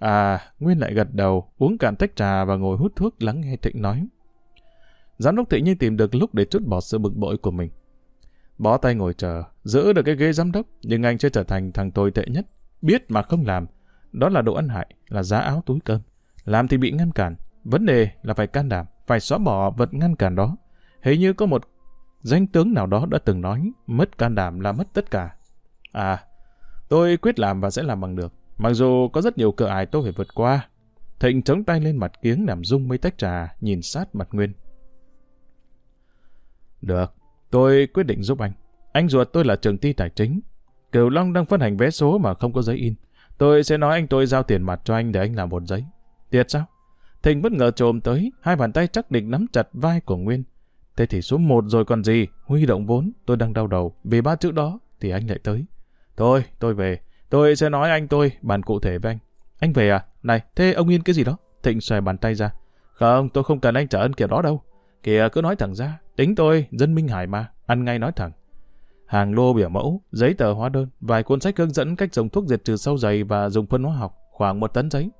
À, Nguyên lại gật đầu, uống cạn tách trà và ngồi hút thuốc lắng nghe Thịnh nói. Giám đốc Thịnh như tìm được lúc để trút bỏ sự bực bội của mình. Bó tay ngồi chờ, giữ được cái ghế giám đốc, nhưng anh chưa trở thành thằng tồi tệ nhất. Biết mà không làm, đó là độ ăn hại, là giá áo túi cơm. Làm thì bị ngăn cản, vấn đề là phải can đảm, phải xóa bỏ vật ngăn cản đó. Hình như có một danh tướng nào đó đã từng nói, mất can đảm là mất tất cả. À, tôi quyết làm và sẽ làm bằng được. Mặc dù có rất nhiều cửa ải tôi phải vượt qua. Thịnh chống tay lên mặt kiếng nằm rung mấy tách trà, nhìn sát mặt Nguyên. Được, tôi quyết định giúp anh. Anh ruột tôi là trường ty tài chính. Cửu Long đang phân hành vé số mà không có giấy in. Tôi sẽ nói anh tôi giao tiền mặt cho anh để anh làm một giấy. Tiệt sao? Thịnh bất ngờ trồm tới, hai bàn tay chắc định nắm chặt vai của Nguyên. Thế thì số một rồi còn gì? Huy động vốn, tôi đang đau đầu. Vì ba chữ đó thì anh lại tới. Thôi, tôi về. Tôi sẽ nói anh tôi, bàn cụ thể với anh. Anh về à? Này, thế ông yên cái gì đó? Thịnh xòe bàn tay ra. Không, tôi không cần anh trả ơn kiểu đó đâu. Kìa, cứ nói thẳng ra. Tính tôi, dân Minh Hải mà. Ăn ngay nói thẳng. Hàng lô biểu mẫu, giấy tờ hóa đơn, vài cuốn sách hướng dẫn cách dùng thuốc diệt trừ sâu dày và dùng phân hóa học, khoảng một tấn giấy.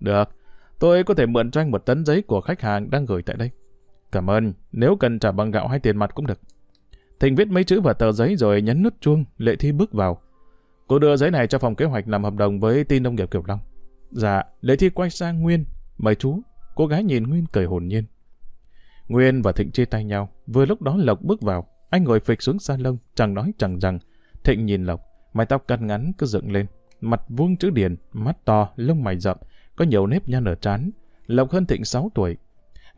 Được, tôi có thể mượn cho anh một tấn giấy của khách hàng đang gửi tại đây. Cảm ơn, nếu cần trả bằng gạo hay tiền mặt cũng được. Thịnh viết mấy chữ vào tờ giấy rồi nhấn nút chuông, Lệ Thi bước vào. Cô đưa giấy này cho phòng kế hoạch làm hợp đồng với tin nông nghiệp Kiều Long. Dạ, Lệ Thi quay sang Nguyên. Mời chú. Cô gái nhìn Nguyên cười hồn nhiên. Nguyên và Thịnh chia tay nhau. Vừa lúc đó Lộc bước vào. Anh ngồi phịch xuống salon, chẳng nói chẳng rằng. Thịnh nhìn Lộc, mái tóc cắt ngắn cứ dựng lên. Mặt vuông chữ điền, mắt to, lông mày rậm, có nhiều nếp nhăn ở trán. Lộc hơn Thịnh 6 tuổi.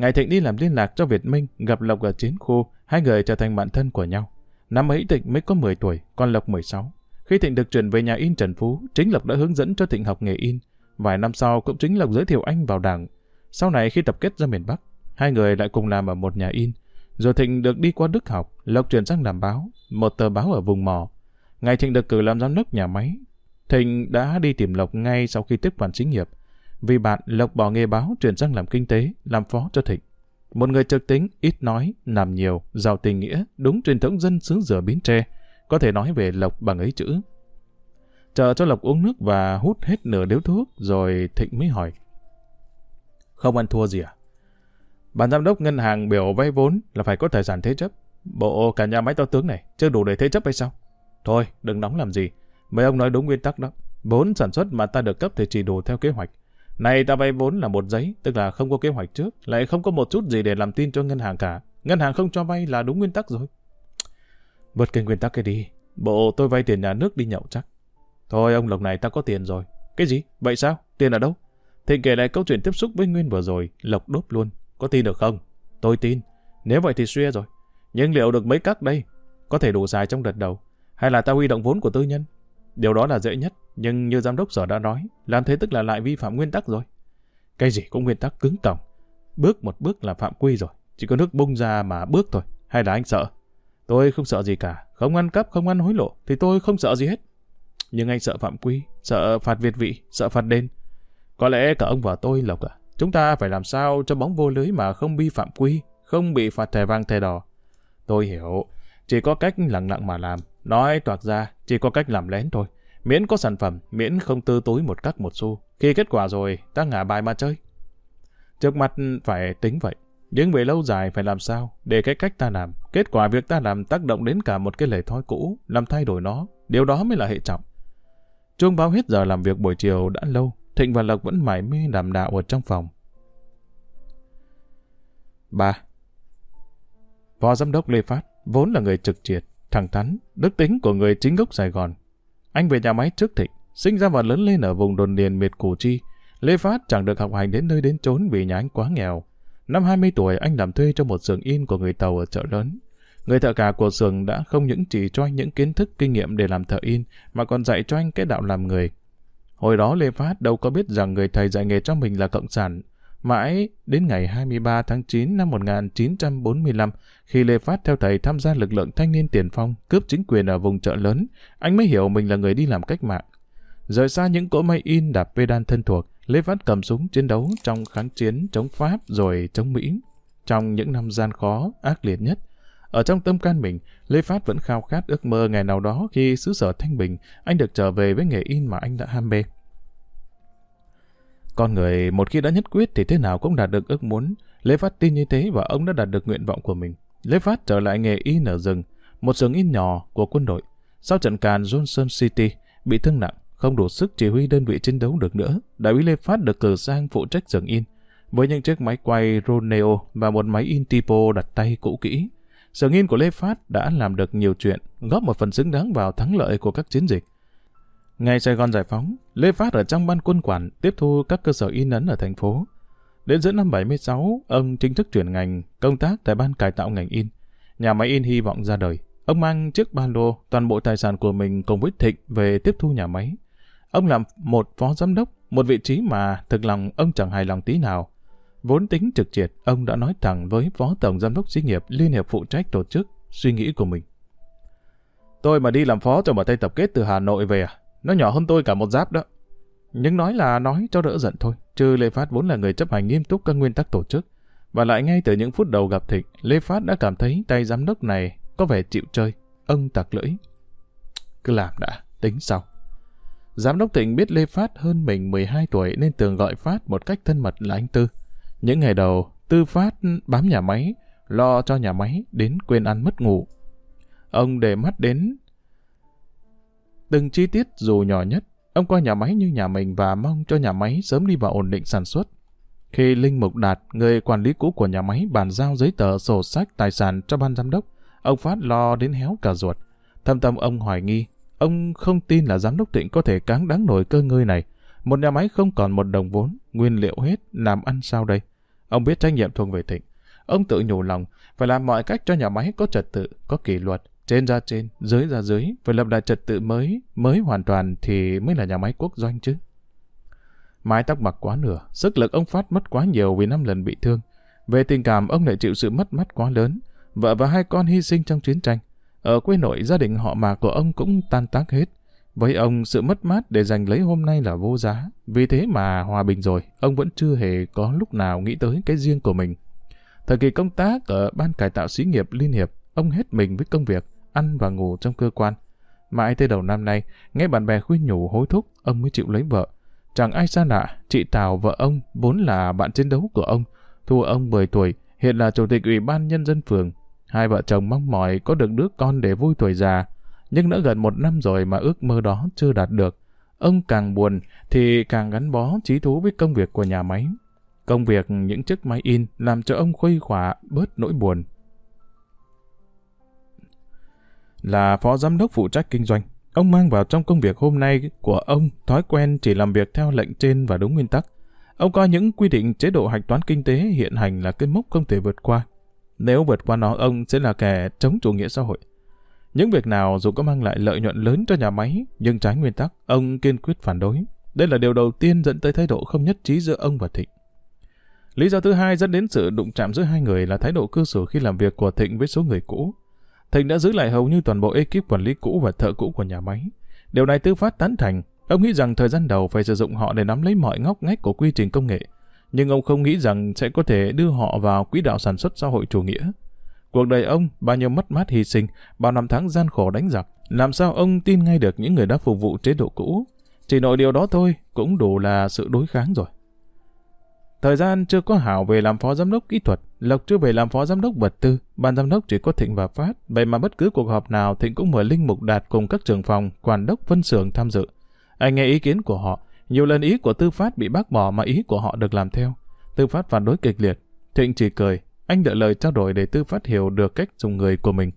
Ngày Thịnh đi làm liên lạc cho Việt Minh, gặp Lộc ở chiến khu, hai người trở thành bạn thân của nhau. Năm ấy Thịnh mới có 10 tuổi, còn Lộc 16. Khi Thịnh được chuyển về nhà in Trần Phú, chính Lộc đã hướng dẫn cho Thịnh học nghề in. Vài năm sau cũng chính Lộc giới thiệu anh vào đảng. Sau này khi tập kết ra miền Bắc, hai người lại cùng làm ở một nhà in. Rồi Thịnh được đi qua Đức học, Lộc chuyển sang làm báo, một tờ báo ở vùng mỏ. Ngày Thịnh được cử làm giám đốc nhà máy, Thịnh đã đi tìm Lộc ngay sau khi tiếp quản chính nghiệp. Vì bạn, Lộc bỏ nghề báo chuyển sang làm kinh tế, làm phó cho Thịnh. Một người trực tính, ít nói, làm nhiều, giàu tình nghĩa, đúng truyền thống dân xứ rửa Bến Tre có thể nói về Lộc bằng ấy chữ. Chờ cho Lộc uống nước và hút hết nửa điếu thuốc, rồi Thịnh mới hỏi. Không ăn thua gì à? Ban giám đốc ngân hàng biểu vay vốn là phải có tài sản thế chấp. Bộ cả nhà máy to tướng này, chưa đủ để thế chấp hay sao? Thôi, đừng nóng làm gì. Mấy ông nói đúng nguyên tắc đó. Vốn sản xuất mà ta được cấp thì chỉ đủ theo kế hoạch. Này ta vay vốn là một giấy, tức là không có kế hoạch trước, lại không có một chút gì để làm tin cho ngân hàng cả. Ngân hàng không cho vay là đúng nguyên tắc rồi. Vượt kênh nguyên tắc cái đi. Bộ tôi vay tiền nhà nước đi nhậu chắc. Thôi ông Lộc này ta có tiền rồi. Cái gì? Vậy sao? Tiền ở đâu? Thịnh kể lại câu chuyện tiếp xúc với Nguyên vừa rồi, Lộc đốt luôn. Có tin được không? Tôi tin. Nếu vậy thì xuya rồi. Nhưng liệu được mấy cắc đây? Có thể đủ dài trong đợt đầu. Hay là ta huy động vốn của tư nhân? Điều đó là dễ nhất. Nhưng như giám đốc sở đã nói, làm thế tức là lại vi phạm nguyên tắc rồi. Cái gì cũng nguyên tắc cứng còng. Bước một bước là phạm quy rồi. Chỉ có nước bung ra mà bước thôi. Hay là anh sợ? Tôi không sợ gì cả, không ăn cắp, không ăn hối lộ, thì tôi không sợ gì hết. Nhưng anh sợ phạm quy, sợ phạt việt vị, sợ phạt đền. Có lẽ cả ông và tôi, Lộc à, chúng ta phải làm sao cho bóng vô lưới mà không bi phạm quy, không bị phạt thẻ vàng thẻ đỏ. Tôi hiểu, chỉ có cách lặng lặng mà làm, nói toạc ra, chỉ có cách làm lén thôi. Miễn có sản phẩm, miễn không tư túi một cắc một xu. Khi kết quả rồi, ta ngả bài mà chơi. Trước mặt phải tính vậy. Nhưng về lâu dài phải làm sao để cái cách ta làm, kết quả việc ta làm tác động đến cả một cái lề thói cũ, làm thay đổi nó. Điều đó mới là hệ trọng. Chuông báo hết giờ làm việc buổi chiều đã lâu, Thịnh và Lộc vẫn mải mê làm đạo ở trong phòng. 3. Phó giám đốc Lê Phát vốn là người trực triệt, thẳng thắn, đức tính của người chính gốc Sài Gòn. Anh về nhà máy trước Thịnh, sinh ra và lớn lên ở vùng đồn điền miệt Củ Chi. Lê Phát chẳng được học hành đến nơi đến chốn vì nhà anh quá nghèo. Năm 20 tuổi anh làm thuê cho một xưởng in của người Tàu ở chợ lớn. Người thợ cả của xưởng đã không những chỉ cho anh những kiến thức kinh nghiệm để làm thợ in, mà còn dạy cho anh cái đạo làm người. Hồi đó Lê Phát đâu có biết rằng người thầy dạy nghề cho mình là cộng sản. Mãi đến ngày 23 tháng 9 năm 1945, khi Lê Phát theo thầy tham gia lực lượng thanh niên tiền phong, cướp chính quyền ở vùng chợ lớn, anh mới hiểu mình là người đi làm cách mạng. Rời xa những cỗ máy in đạp pedal thân thuộc, Lê Phát cầm súng chiến đấu trong kháng chiến chống Pháp rồi chống Mỹ. Trong những năm gian khó, ác liệt nhất, ở trong tâm can mình, Lê Phát vẫn khao khát ước mơ ngày nào đó khi xứ sở Thanh Bình, anh được trở về với nghề in mà anh đã ham mê. Con người một khi đã nhất quyết thì thế nào cũng đạt được ước muốn. Lê Phát tin như thế và ông đã đạt được nguyện vọng của mình. Lê Phát trở lại nghề in ở rừng, một xưởng in nhỏ của quân đội. Sau trận càn Johnson City, bị thương nặng, không đủ sức chỉ huy đơn vị chiến đấu được nữa, đại úy Lê Phát được cử sang phụ trách xưởng in. Với những chiếc máy quay Roneo và một máy in typo đặt tay cũ kỹ, xưởng in của Lê Phát đã làm được nhiều chuyện, góp một phần xứng đáng vào thắng lợi của các chiến dịch. Ngày Sài Gòn giải phóng, Lê Phát ở trong ban quân quản tiếp thu các cơ sở in ấn ở thành phố. Đến giữa năm 76, ông chính thức chuyển ngành công tác tại ban cải tạo ngành in. Nhà máy in hy vọng ra đời. Ông mang chiếc ba lô, toàn bộ tài sản của mình cùng với Thịnh về tiếp thu nhà máy. Ông làm một phó giám đốc, một vị trí mà thực lòng ông chẳng hài lòng tí nào. Vốn tính trực triệt, ông đã nói thẳng với phó tổng giám đốc xí nghiệp Liên hiệp phụ trách tổ chức suy nghĩ của mình. Tôi mà đi làm phó cho một tay tập kết từ Hà Nội về à? Nó nhỏ hơn tôi cả một giáp đó. Nhưng nói là nói cho đỡ giận thôi, chứ Lê Phát vốn là người chấp hành nghiêm túc các nguyên tắc tổ chức. Và lại ngay từ những phút đầu gặp Thịnh, Lê Phát đã cảm thấy tay giám đốc này có vẻ chịu chơi. Ông tặc lưỡi. Cứ làm đã, tính sau. Giám đốc Thịnh biết Lê Phát hơn mình 12 tuổi nên thường gọi Phát một cách thân mật là anh Tư. Những ngày đầu, Tư Phát bám nhà máy, lo cho nhà máy đến quên ăn mất ngủ. Ông để mắt đến từng chi tiết dù nhỏ nhất, ông coi nhà máy như nhà mình và mong cho nhà máy sớm đi vào ổn định sản xuất. Khi Linh Mục Đạt, người quản lý cũ của nhà máy bàn giao giấy tờ sổ sách tài sản cho ban giám đốc, ông Phát lo đến héo cả ruột. Thâm tâm ông hoài nghi, ông không tin là giám đốc Tịnh có thể cáng đáng nổi cơ ngơi này. Một nhà máy không còn một đồng vốn, nguyên liệu hết, làm ăn sao đây? Ông biết trách nhiệm thuộc về Thịnh. Ông tự nhủ lòng, phải làm mọi cách cho nhà máy có trật tự, có kỷ luật, trên ra trên, dưới ra dưới, phải lập lại trật tự mới, mới hoàn toàn thì mới là nhà máy quốc doanh chứ. Mái tóc bạc quá nửa, sức lực ông Phát mất quá nhiều vì năm lần bị thương. Về tình cảm, ông lại chịu sự mất mát quá lớn. Vợ và hai con hy sinh trong chiến tranh. Ở quê nội, gia đình họ mà của ông cũng tan tác hết. Với ông, sự mất mát để giành lấy hôm nay là vô giá. Vì thế mà hòa bình rồi, ông vẫn chưa hề có lúc nào nghĩ tới cái riêng của mình. Thời kỳ công tác ở Ban Cải tạo Xí nghiệp Liên Hiệp, ông hết mình với công việc, ăn và ngủ trong cơ quan. Mãi tới đầu năm nay, nghe bạn bè khuyên nhủ hối thúc, ông mới chịu lấy vợ. Chẳng ai xa lạ, chị Tào vợ ông vốn là bạn chiến đấu của ông, thua ông 10 tuổi, hiện là chủ tịch ủy ban nhân dân phường. Hai vợ chồng mong mỏi có được đứa con để vui tuổi già, nhưng đã gần một năm rồi mà ước mơ đó chưa đạt được. Ông càng buồn thì càng gắn bó trí thú với công việc của nhà máy. Công việc những chiếc máy in làm cho ông khuây khỏa bớt nỗi buồn. Là phó giám đốc phụ trách kinh doanh, ông mang vào trong công việc hôm nay của ông thói quen chỉ làm việc theo lệnh trên và đúng nguyên tắc. Ông coi những quy định chế độ hạch toán kinh tế hiện hành là cái mốc không thể vượt qua. Nếu vượt qua nó, ông sẽ là kẻ chống chủ nghĩa xã hội. Những việc nào dù có mang lại lợi nhuận lớn cho nhà máy, nhưng trái nguyên tắc, ông kiên quyết phản đối. Đây là điều đầu tiên dẫn tới thái độ không nhất trí giữa ông và Thịnh. Lý do thứ hai dẫn đến sự đụng chạm giữa hai người là thái độ cư xử khi làm việc của Thịnh với số người cũ. Thịnh đã giữ lại hầu như toàn bộ ekip quản lý cũ và thợ cũ của nhà máy. Điều này tư phát tán thành. Ông nghĩ rằng thời gian đầu phải sử dụng họ để nắm lấy mọi ngóc ngách của quy trình công nghệ. Nhưng ông không nghĩ rằng sẽ có thể đưa họ vào quỹ đạo sản xuất xã hội chủ nghĩa. Cuộc đời ông, bao nhiêu mất mát hy sinh, bao năm tháng gian khổ đánh giặc, làm sao ông tin ngay được những người đã phục vụ chế độ cũ. Chỉ nội điều đó thôi cũng đủ là sự đối kháng rồi. Thời gian chưa có Hảo về làm phó giám đốc kỹ thuật, Lộc chưa về làm phó giám đốc vật tư, ban giám đốc chỉ có Thịnh và Phát, vậy mà bất cứ cuộc họp nào Thịnh cũng mời Linh Mục Đạt cùng các trưởng phòng, quản đốc phân xưởng tham dự. Anh nghe ý kiến của họ, nhiều lần ý của Tư Phát bị bác bỏ mà ý của họ được làm theo. Tư Phát phản đối kịch liệt, Thịnh chỉ cười, anh đợi lời trao đổi để Tư Phát hiểu được cách dùng người của mình.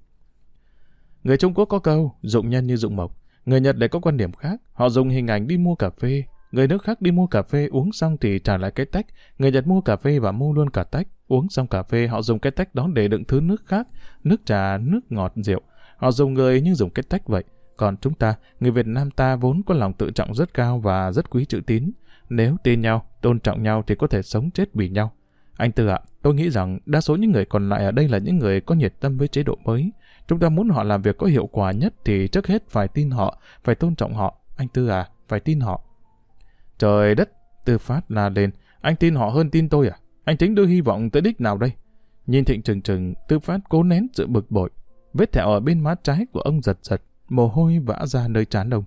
Người Trung Quốc có câu, dụng nhân như dụng mộc, người Nhật lại có quan điểm khác, họ dùng hình ảnh đi mua cà phê, Người nước khác đi mua cà phê uống xong thì trả lại cái tách. Người Nhật mua cà phê và mua luôn cả tách. Uống xong cà phê họ dùng cái tách đó để đựng thứ nước khác, nước trà, nước ngọt, rượu. Họ dùng người nhưng dùng cái tách vậy. Còn chúng ta, người Việt Nam ta vốn có lòng tự trọng rất cao và rất quý chữ tín. Nếu tin nhau, tôn trọng nhau thì có thể sống chết vì nhau. Anh Tư ạ, tôi nghĩ rằng đa số những người còn lại ở đây là những người có nhiệt tâm với chế độ mới. Chúng ta muốn họ làm việc có hiệu quả nhất thì trước hết phải tin họ, phải tôn trọng họ. Anh Tư à, phải tin họ. Trời đất, Tư Phát la lên. Anh tin họ hơn tin tôi à? Anh chính đưa hy vọng tới đích nào đây? Nhìn Thịnh trừng trừng, Tư Phát cố nén sự bực bội. Vết thẹo ở bên má trái của ông giật giật, mồ hôi vã ra nơi trán ông.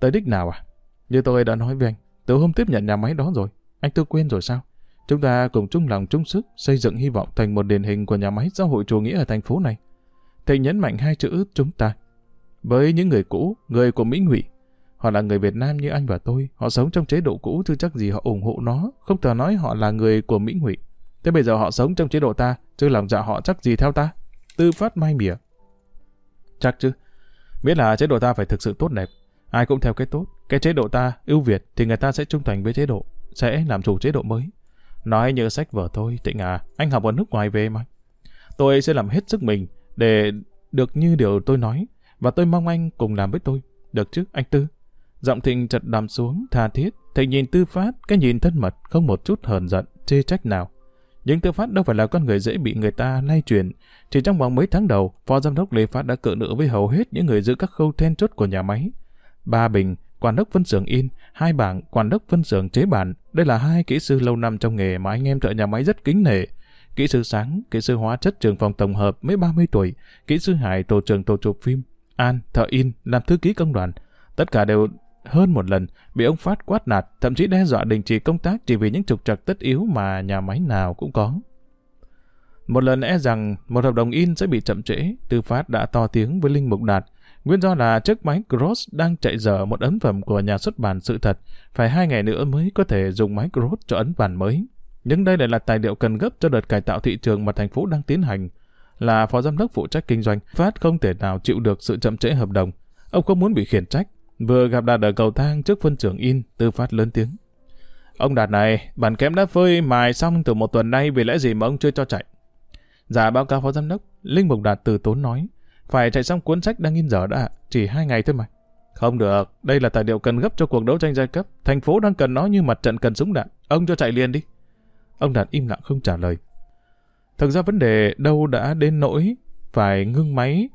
Tới đích nào à? Như tôi đã nói với anh, từ hôm tiếp nhận nhà máy đó rồi. Anh tôi quên rồi sao? Chúng ta cùng chung lòng chung sức xây dựng hy vọng thành một điển hình của nhà máy xã hội chủ nghĩa ở thành phố này. Thầy nhấn mạnh hai chữ chúng ta. Với những người cũ, người của Mỹ Ngụy, họ là người Việt Nam như anh và tôi, họ sống trong chế độ cũ chứ chắc gì họ ủng hộ nó, không thể nói họ là người của Mỹ Ngụy. Thế bây giờ họ sống trong chế độ ta, chứ lòng dạ họ chắc gì theo ta? Tư phát mai mỉa. Chắc chứ. Biết là chế độ ta phải thực sự tốt đẹp. Ai cũng theo cái tốt. Cái chế độ ta ưu việt thì người ta sẽ trung thành với chế độ, sẽ làm chủ chế độ mới. Nói như sách vở thôi, Tịnh à, anh học ở nước ngoài về mà. Tôi sẽ làm hết sức mình để được như điều tôi nói, và tôi mong anh cùng làm với tôi. Được chứ, anh Tư? Giọng Thịnh chật đàm xuống, tha thiết. Thịnh nhìn Tư Phát, cái nhìn thân mật, không một chút hờn giận, chê trách nào. Nhưng Tư Phát đâu phải là con người dễ bị người ta lay truyền. Chỉ trong vòng mấy tháng đầu, Phó Giám đốc Lê Phát đã cự nữ với hầu hết những người giữ các khâu then chốt của nhà máy. Ba Bình, quản đốc phân xưởng in, hai bảng, quản đốc phân xưởng chế bản. Đây là hai kỹ sư lâu năm trong nghề mà anh em thợ nhà máy rất kính nể. Kỹ sư sáng, kỹ sư hóa chất trường phòng tổng hợp mới 30 tuổi, kỹ sư Hải tổ trưởng tổ chụp phim, An, thợ in, làm thư ký công đoàn. Tất cả đều hơn một lần bị ông Phát quát nạt, thậm chí đe dọa đình chỉ công tác chỉ vì những trục trặc tất yếu mà nhà máy nào cũng có. Một lần e rằng một hợp đồng in sẽ bị chậm trễ, Tư Phát đã to tiếng với Linh Mục Đạt. Nguyên do là chiếc máy Cross đang chạy dở một ấn phẩm của nhà xuất bản sự thật, phải hai ngày nữa mới có thể dùng máy Cross cho ấn bản mới. Nhưng đây lại là tài liệu cần gấp cho đợt cải tạo thị trường mà thành phố đang tiến hành. Là phó giám đốc phụ trách kinh doanh, Phát không thể nào chịu được sự chậm trễ hợp đồng. Ông không muốn bị khiển trách. Vừa gặp Đạt ở cầu thang trước phân trưởng in, Tư Phát lớn tiếng. Ông Đạt này, bản kém đã phơi mài xong từ một tuần nay vì lẽ gì mà ông chưa cho chạy? Dạ báo cáo phó giám đốc, Linh Mục Đạt từ tốn nói. Phải chạy xong cuốn sách đang in dở đã, chỉ hai ngày thôi mà. Không được, đây là tài liệu cần gấp cho cuộc đấu tranh giai cấp. Thành phố đang cần nó như mặt trận cần súng đạn. Ông cho chạy liền đi. Ông Đạt im lặng không trả lời. Thực ra vấn đề đâu đã đến nỗi phải ngưng máy,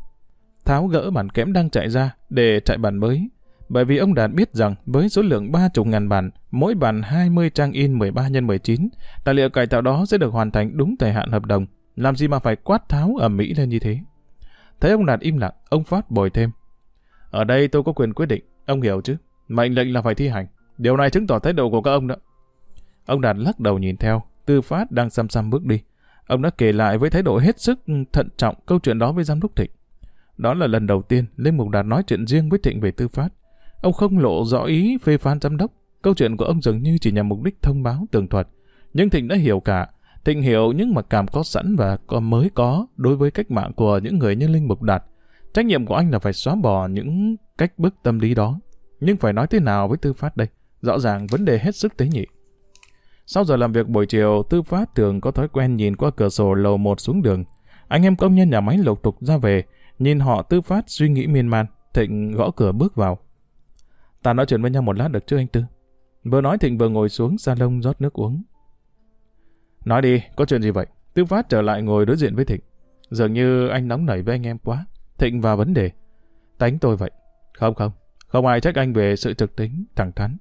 tháo gỡ bản kém đang chạy ra để chạy bản mới. Bởi vì ông Đạt biết rằng với số lượng 30 ngàn bản, mỗi bản 20 trang in 13 x 19, tài liệu cải tạo đó sẽ được hoàn thành đúng thời hạn hợp đồng. Làm gì mà phải quát tháo ở Mỹ lên như thế? Thấy ông Đạt im lặng, ông Phát bồi thêm. Ở đây tôi có quyền quyết định, ông hiểu chứ? Mệnh lệnh là phải thi hành. Điều này chứng tỏ thái độ của các ông đó. Ông Đạt lắc đầu nhìn theo, Tư Phát đang xăm xăm bước đi. Ông đã kể lại với thái độ hết sức thận trọng câu chuyện đó với giám đốc Thịnh. Đó là lần đầu tiên Lê Mục Đạt nói chuyện riêng với Thịnh về Tư Phát. Ông không lộ rõ ý phê phán giám đốc. Câu chuyện của ông dường như chỉ nhằm mục đích thông báo tường thuật. Nhưng Thịnh đã hiểu cả. Thịnh hiểu những mặc cảm có sẵn và còn mới có đối với cách mạng của những người như Linh Mục Đạt. Trách nhiệm của anh là phải xóa bỏ những cách bức tâm lý đó. Nhưng phải nói thế nào với Tư Phát đây? Rõ ràng vấn đề hết sức tế nhị. Sau giờ làm việc buổi chiều, Tư Phát thường có thói quen nhìn qua cửa sổ lầu một xuống đường. Anh em công nhân nhà máy lục tục ra về, nhìn họ Tư Phát suy nghĩ miên man. Thịnh gõ cửa bước vào. Ta nói chuyện với nhau một lát được chứ anh Tư? Vừa nói Thịnh vừa ngồi xuống salon rót nước uống. Nói đi, có chuyện gì vậy? Tư Phát trở lại ngồi đối diện với Thịnh. Dường như anh nóng nảy với anh em quá. Thịnh vào vấn đề. Tánh tôi vậy. Không không, không ai trách anh về sự trực tính, thẳng thắn.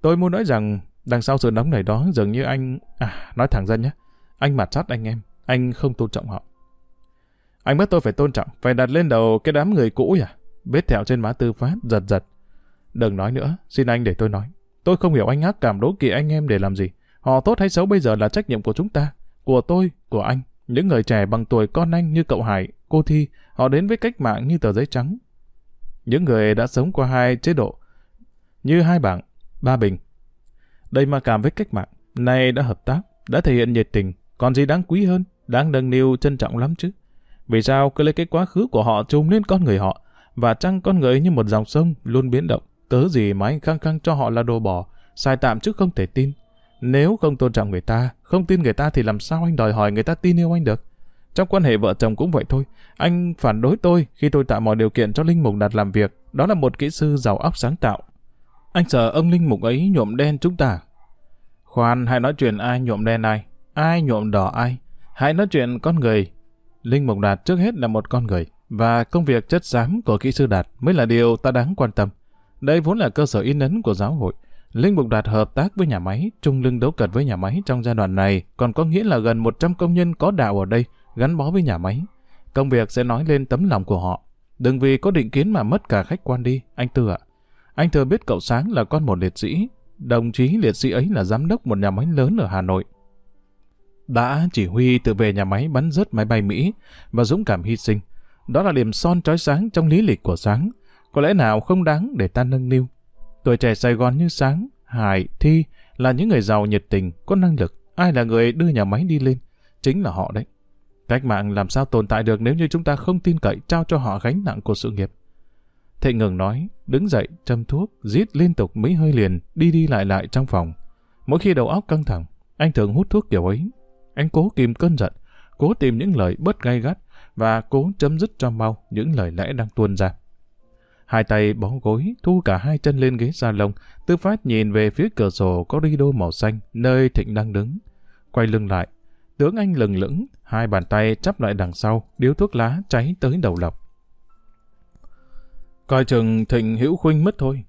Tôi muốn nói rằng Đằng sau sự nóng này đó dường như anh... À, nói thẳng ra nhé. Anh mặt sát anh em. Anh không tôn trọng họ. Anh bắt tôi phải tôn trọng, phải đặt lên đầu cái đám người cũ à? Vết thẹo trên má tư phát, giật giật. Đừng nói nữa, xin anh để tôi nói. Tôi không hiểu anh ác cảm đố kỵ anh em để làm gì. Họ tốt hay xấu bây giờ là trách nhiệm của chúng ta, của tôi, của anh. Những người trẻ bằng tuổi con anh như cậu Hải, cô Thi, họ đến với cách mạng như tờ giấy trắng. Những người đã sống qua hai chế độ, như hai bảng, ba bình, đây mà cảm với cách mạng, nay đã hợp tác, đã thể hiện nhiệt tình, còn gì đáng quý hơn, đáng nâng niu trân trọng lắm chứ. Vì sao cứ lấy cái quá khứ của họ chung lên con người họ, và chăng con người như một dòng sông luôn biến động, Cớ gì mà anh khăng khăng cho họ là đồ bỏ, sai tạm chứ không thể tin. Nếu không tôn trọng người ta, không tin người ta thì làm sao anh đòi hỏi người ta tin yêu anh được? Trong quan hệ vợ chồng cũng vậy thôi. Anh phản đối tôi khi tôi tạo mọi điều kiện cho Linh Mục Đạt làm việc. Đó là một kỹ sư giàu óc sáng tạo. Anh sợ ông Linh Mục ấy nhuộm đen chúng ta. Khoan, hãy nói chuyện ai nhuộm đen ai, ai nhuộm đỏ ai. Hãy nói chuyện con người. Linh Mục Đạt trước hết là một con người, và công việc chất xám của kỹ sư Đạt mới là điều ta đáng quan tâm. Đây vốn là cơ sở in ấn của giáo hội. Linh Mục Đạt hợp tác với nhà máy, chung lưng đấu cật với nhà máy trong giai đoạn này, còn có nghĩa là gần 100 công nhân có đạo ở đây, gắn bó với nhà máy. Công việc sẽ nói lên tấm lòng của họ. Đừng vì có định kiến mà mất cả khách quan đi, anh Tư ạ. Anh thừa biết cậu Sáng là con một liệt sĩ. Đồng chí liệt sĩ ấy là giám đốc một nhà máy lớn ở Hà Nội. Đã chỉ huy tự về nhà máy bắn rớt máy bay Mỹ và dũng cảm hy sinh. Đó là điểm son trói sáng trong lý lịch của Sáng. Có lẽ nào không đáng để ta nâng niu. Tuổi trẻ Sài Gòn như Sáng, Hải, Thi là những người giàu nhiệt tình, có năng lực. Ai là người đưa nhà máy đi lên? Chính là họ đấy. Cách mạng làm sao tồn tại được nếu như chúng ta không tin cậy trao cho họ gánh nặng của sự nghiệp. Thịnh ngừng nói, đứng dậy, châm thuốc, giết liên tục mấy hơi liền, đi đi lại lại trong phòng. Mỗi khi đầu óc căng thẳng, anh thường hút thuốc kiểu ấy. Anh cố kìm cơn giận, cố tìm những lời bớt gay gắt và cố chấm dứt cho mau những lời lẽ đang tuôn ra. Hai tay bó gối, thu cả hai chân lên ghế salon, tư phát nhìn về phía cửa sổ có đi đôi màu xanh, nơi Thịnh đang đứng. Quay lưng lại, tướng anh lừng lững, hai bàn tay chắp lại đằng sau, điếu thuốc lá cháy tới đầu lọc. Coi chừng Thịnh hữu khuynh mất thôi.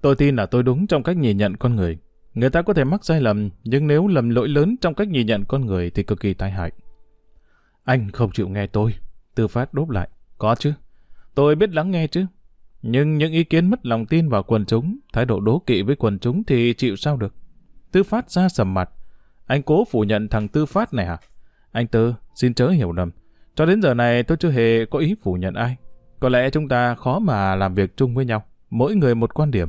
Tôi tin là tôi đúng trong cách nhìn nhận con người. Người ta có thể mắc sai lầm, nhưng nếu lầm lỗi lớn trong cách nhìn nhận con người thì cực kỳ tai hại. Anh không chịu nghe tôi. Tư phát đốp lại. Có chứ. Tôi biết lắng nghe chứ. Nhưng những ý kiến mất lòng tin vào quần chúng, thái độ đố kỵ với quần chúng thì chịu sao được. Tư phát ra sầm mặt. Anh cố phủ nhận thằng Tư phát này hả? Anh Tư, xin chớ hiểu lầm. Cho đến giờ này tôi chưa hề có ý phủ nhận ai. Có lẽ chúng ta khó mà làm việc chung với nhau. Mỗi người một quan điểm.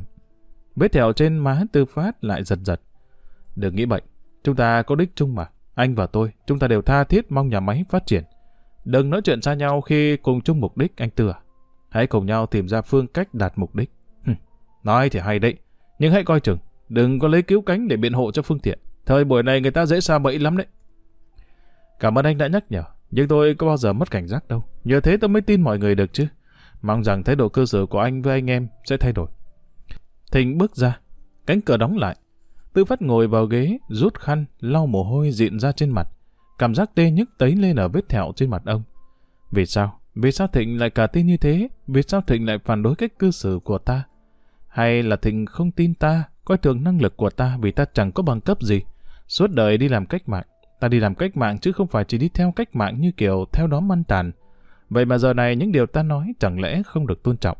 Vết thẹo trên má tư phát lại giật giật. Đừng nghĩ bệnh. Chúng ta có đích chung mà. Anh và tôi, chúng ta đều tha thiết mong nhà máy phát triển. Đừng nói chuyện xa nhau khi cùng chung mục đích, anh Tư à. Hãy cùng nhau tìm ra phương cách đạt mục đích. nói thì hay đấy. Nhưng hãy coi chừng. Đừng có lấy cứu cánh để biện hộ cho phương tiện. Thời buổi này người ta dễ xa bẫy lắm đấy. Cảm ơn anh đã nhắc nhở. Nhưng tôi có bao giờ mất cảnh giác đâu. Nhờ thế tôi mới tin mọi người được chứ. Mong rằng thái độ cư xử của anh với anh em sẽ thay đổi. Thịnh bước ra, cánh cửa đóng lại. Tư phát ngồi vào ghế, rút khăn, lau mồ hôi diện ra trên mặt. Cảm giác tê nhức tấy lên ở vết thẹo trên mặt ông. Vì sao? Vì sao Thịnh lại cả tin như thế? Vì sao Thịnh lại phản đối cách cư xử của ta? Hay là Thịnh không tin ta, coi thường năng lực của ta vì ta chẳng có bằng cấp gì? Suốt đời đi làm cách mạng. Ta đi làm cách mạng chứ không phải chỉ đi theo cách mạng như kiểu theo đó măn tàn. Vậy mà giờ này những điều ta nói chẳng lẽ không được tôn trọng.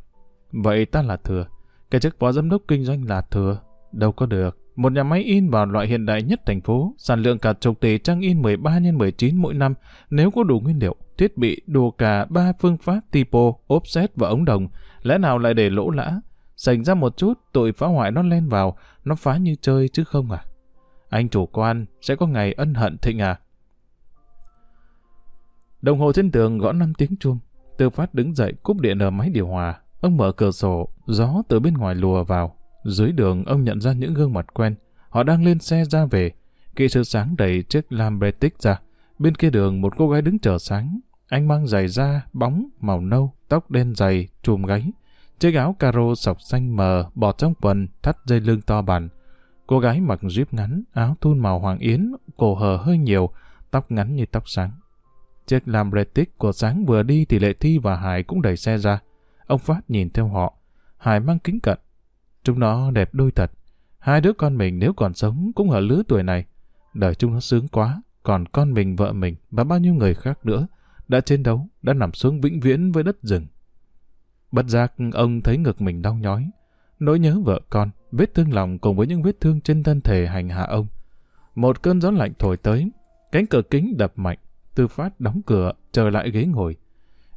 Vậy ta là thừa. Cái chức phó giám đốc kinh doanh là thừa. Đâu có được. Một nhà máy in vào loại hiện đại nhất thành phố, sản lượng cả chục tỷ trang in 13 x 19 mỗi năm, nếu có đủ nguyên liệu, thiết bị, đủ cả ba phương pháp typo, offset và ống đồng, lẽ nào lại để lỗ lã? Sành ra một chút, tội phá hoại nó len vào, nó phá như chơi chứ không à? Anh chủ quan, sẽ có ngày ân hận thịnh à? Đồng hồ trên tường gõ 5 tiếng chuông. Tư phát đứng dậy cúp điện ở máy điều hòa. Ông mở cửa sổ, gió từ bên ngoài lùa vào. Dưới đường ông nhận ra những gương mặt quen. Họ đang lên xe ra về. Kỹ sư sáng đẩy chiếc Lambretics ra. Bên kia đường một cô gái đứng chờ sáng. Anh mang giày da, bóng, màu nâu, tóc đen dày, chùm gáy. Chiếc áo caro sọc xanh mờ, bọt trong quần, thắt dây lưng to bản. Cô gái mặc jeep ngắn, áo thun màu hoàng yến, cổ hở hơi nhiều, tóc ngắn như tóc sáng. Chiếc Lambretics của sáng vừa đi thì Lệ Thi và Hải cũng đẩy xe ra. Ông Phát nhìn theo họ. Hải mang kính cận. Chúng nó đẹp đôi thật. Hai đứa con mình nếu còn sống cũng ở lứa tuổi này. Đời chúng nó sướng quá. Còn con mình, vợ mình và bao nhiêu người khác nữa đã chiến đấu, đã nằm xuống vĩnh viễn với đất rừng. Bất giác ông thấy ngực mình đau nhói. Nỗi nhớ vợ con, vết thương lòng cùng với những vết thương trên thân thể hành hạ ông. Một cơn gió lạnh thổi tới, cánh cửa kính đập mạnh, tư phát đóng cửa, trở lại ghế ngồi.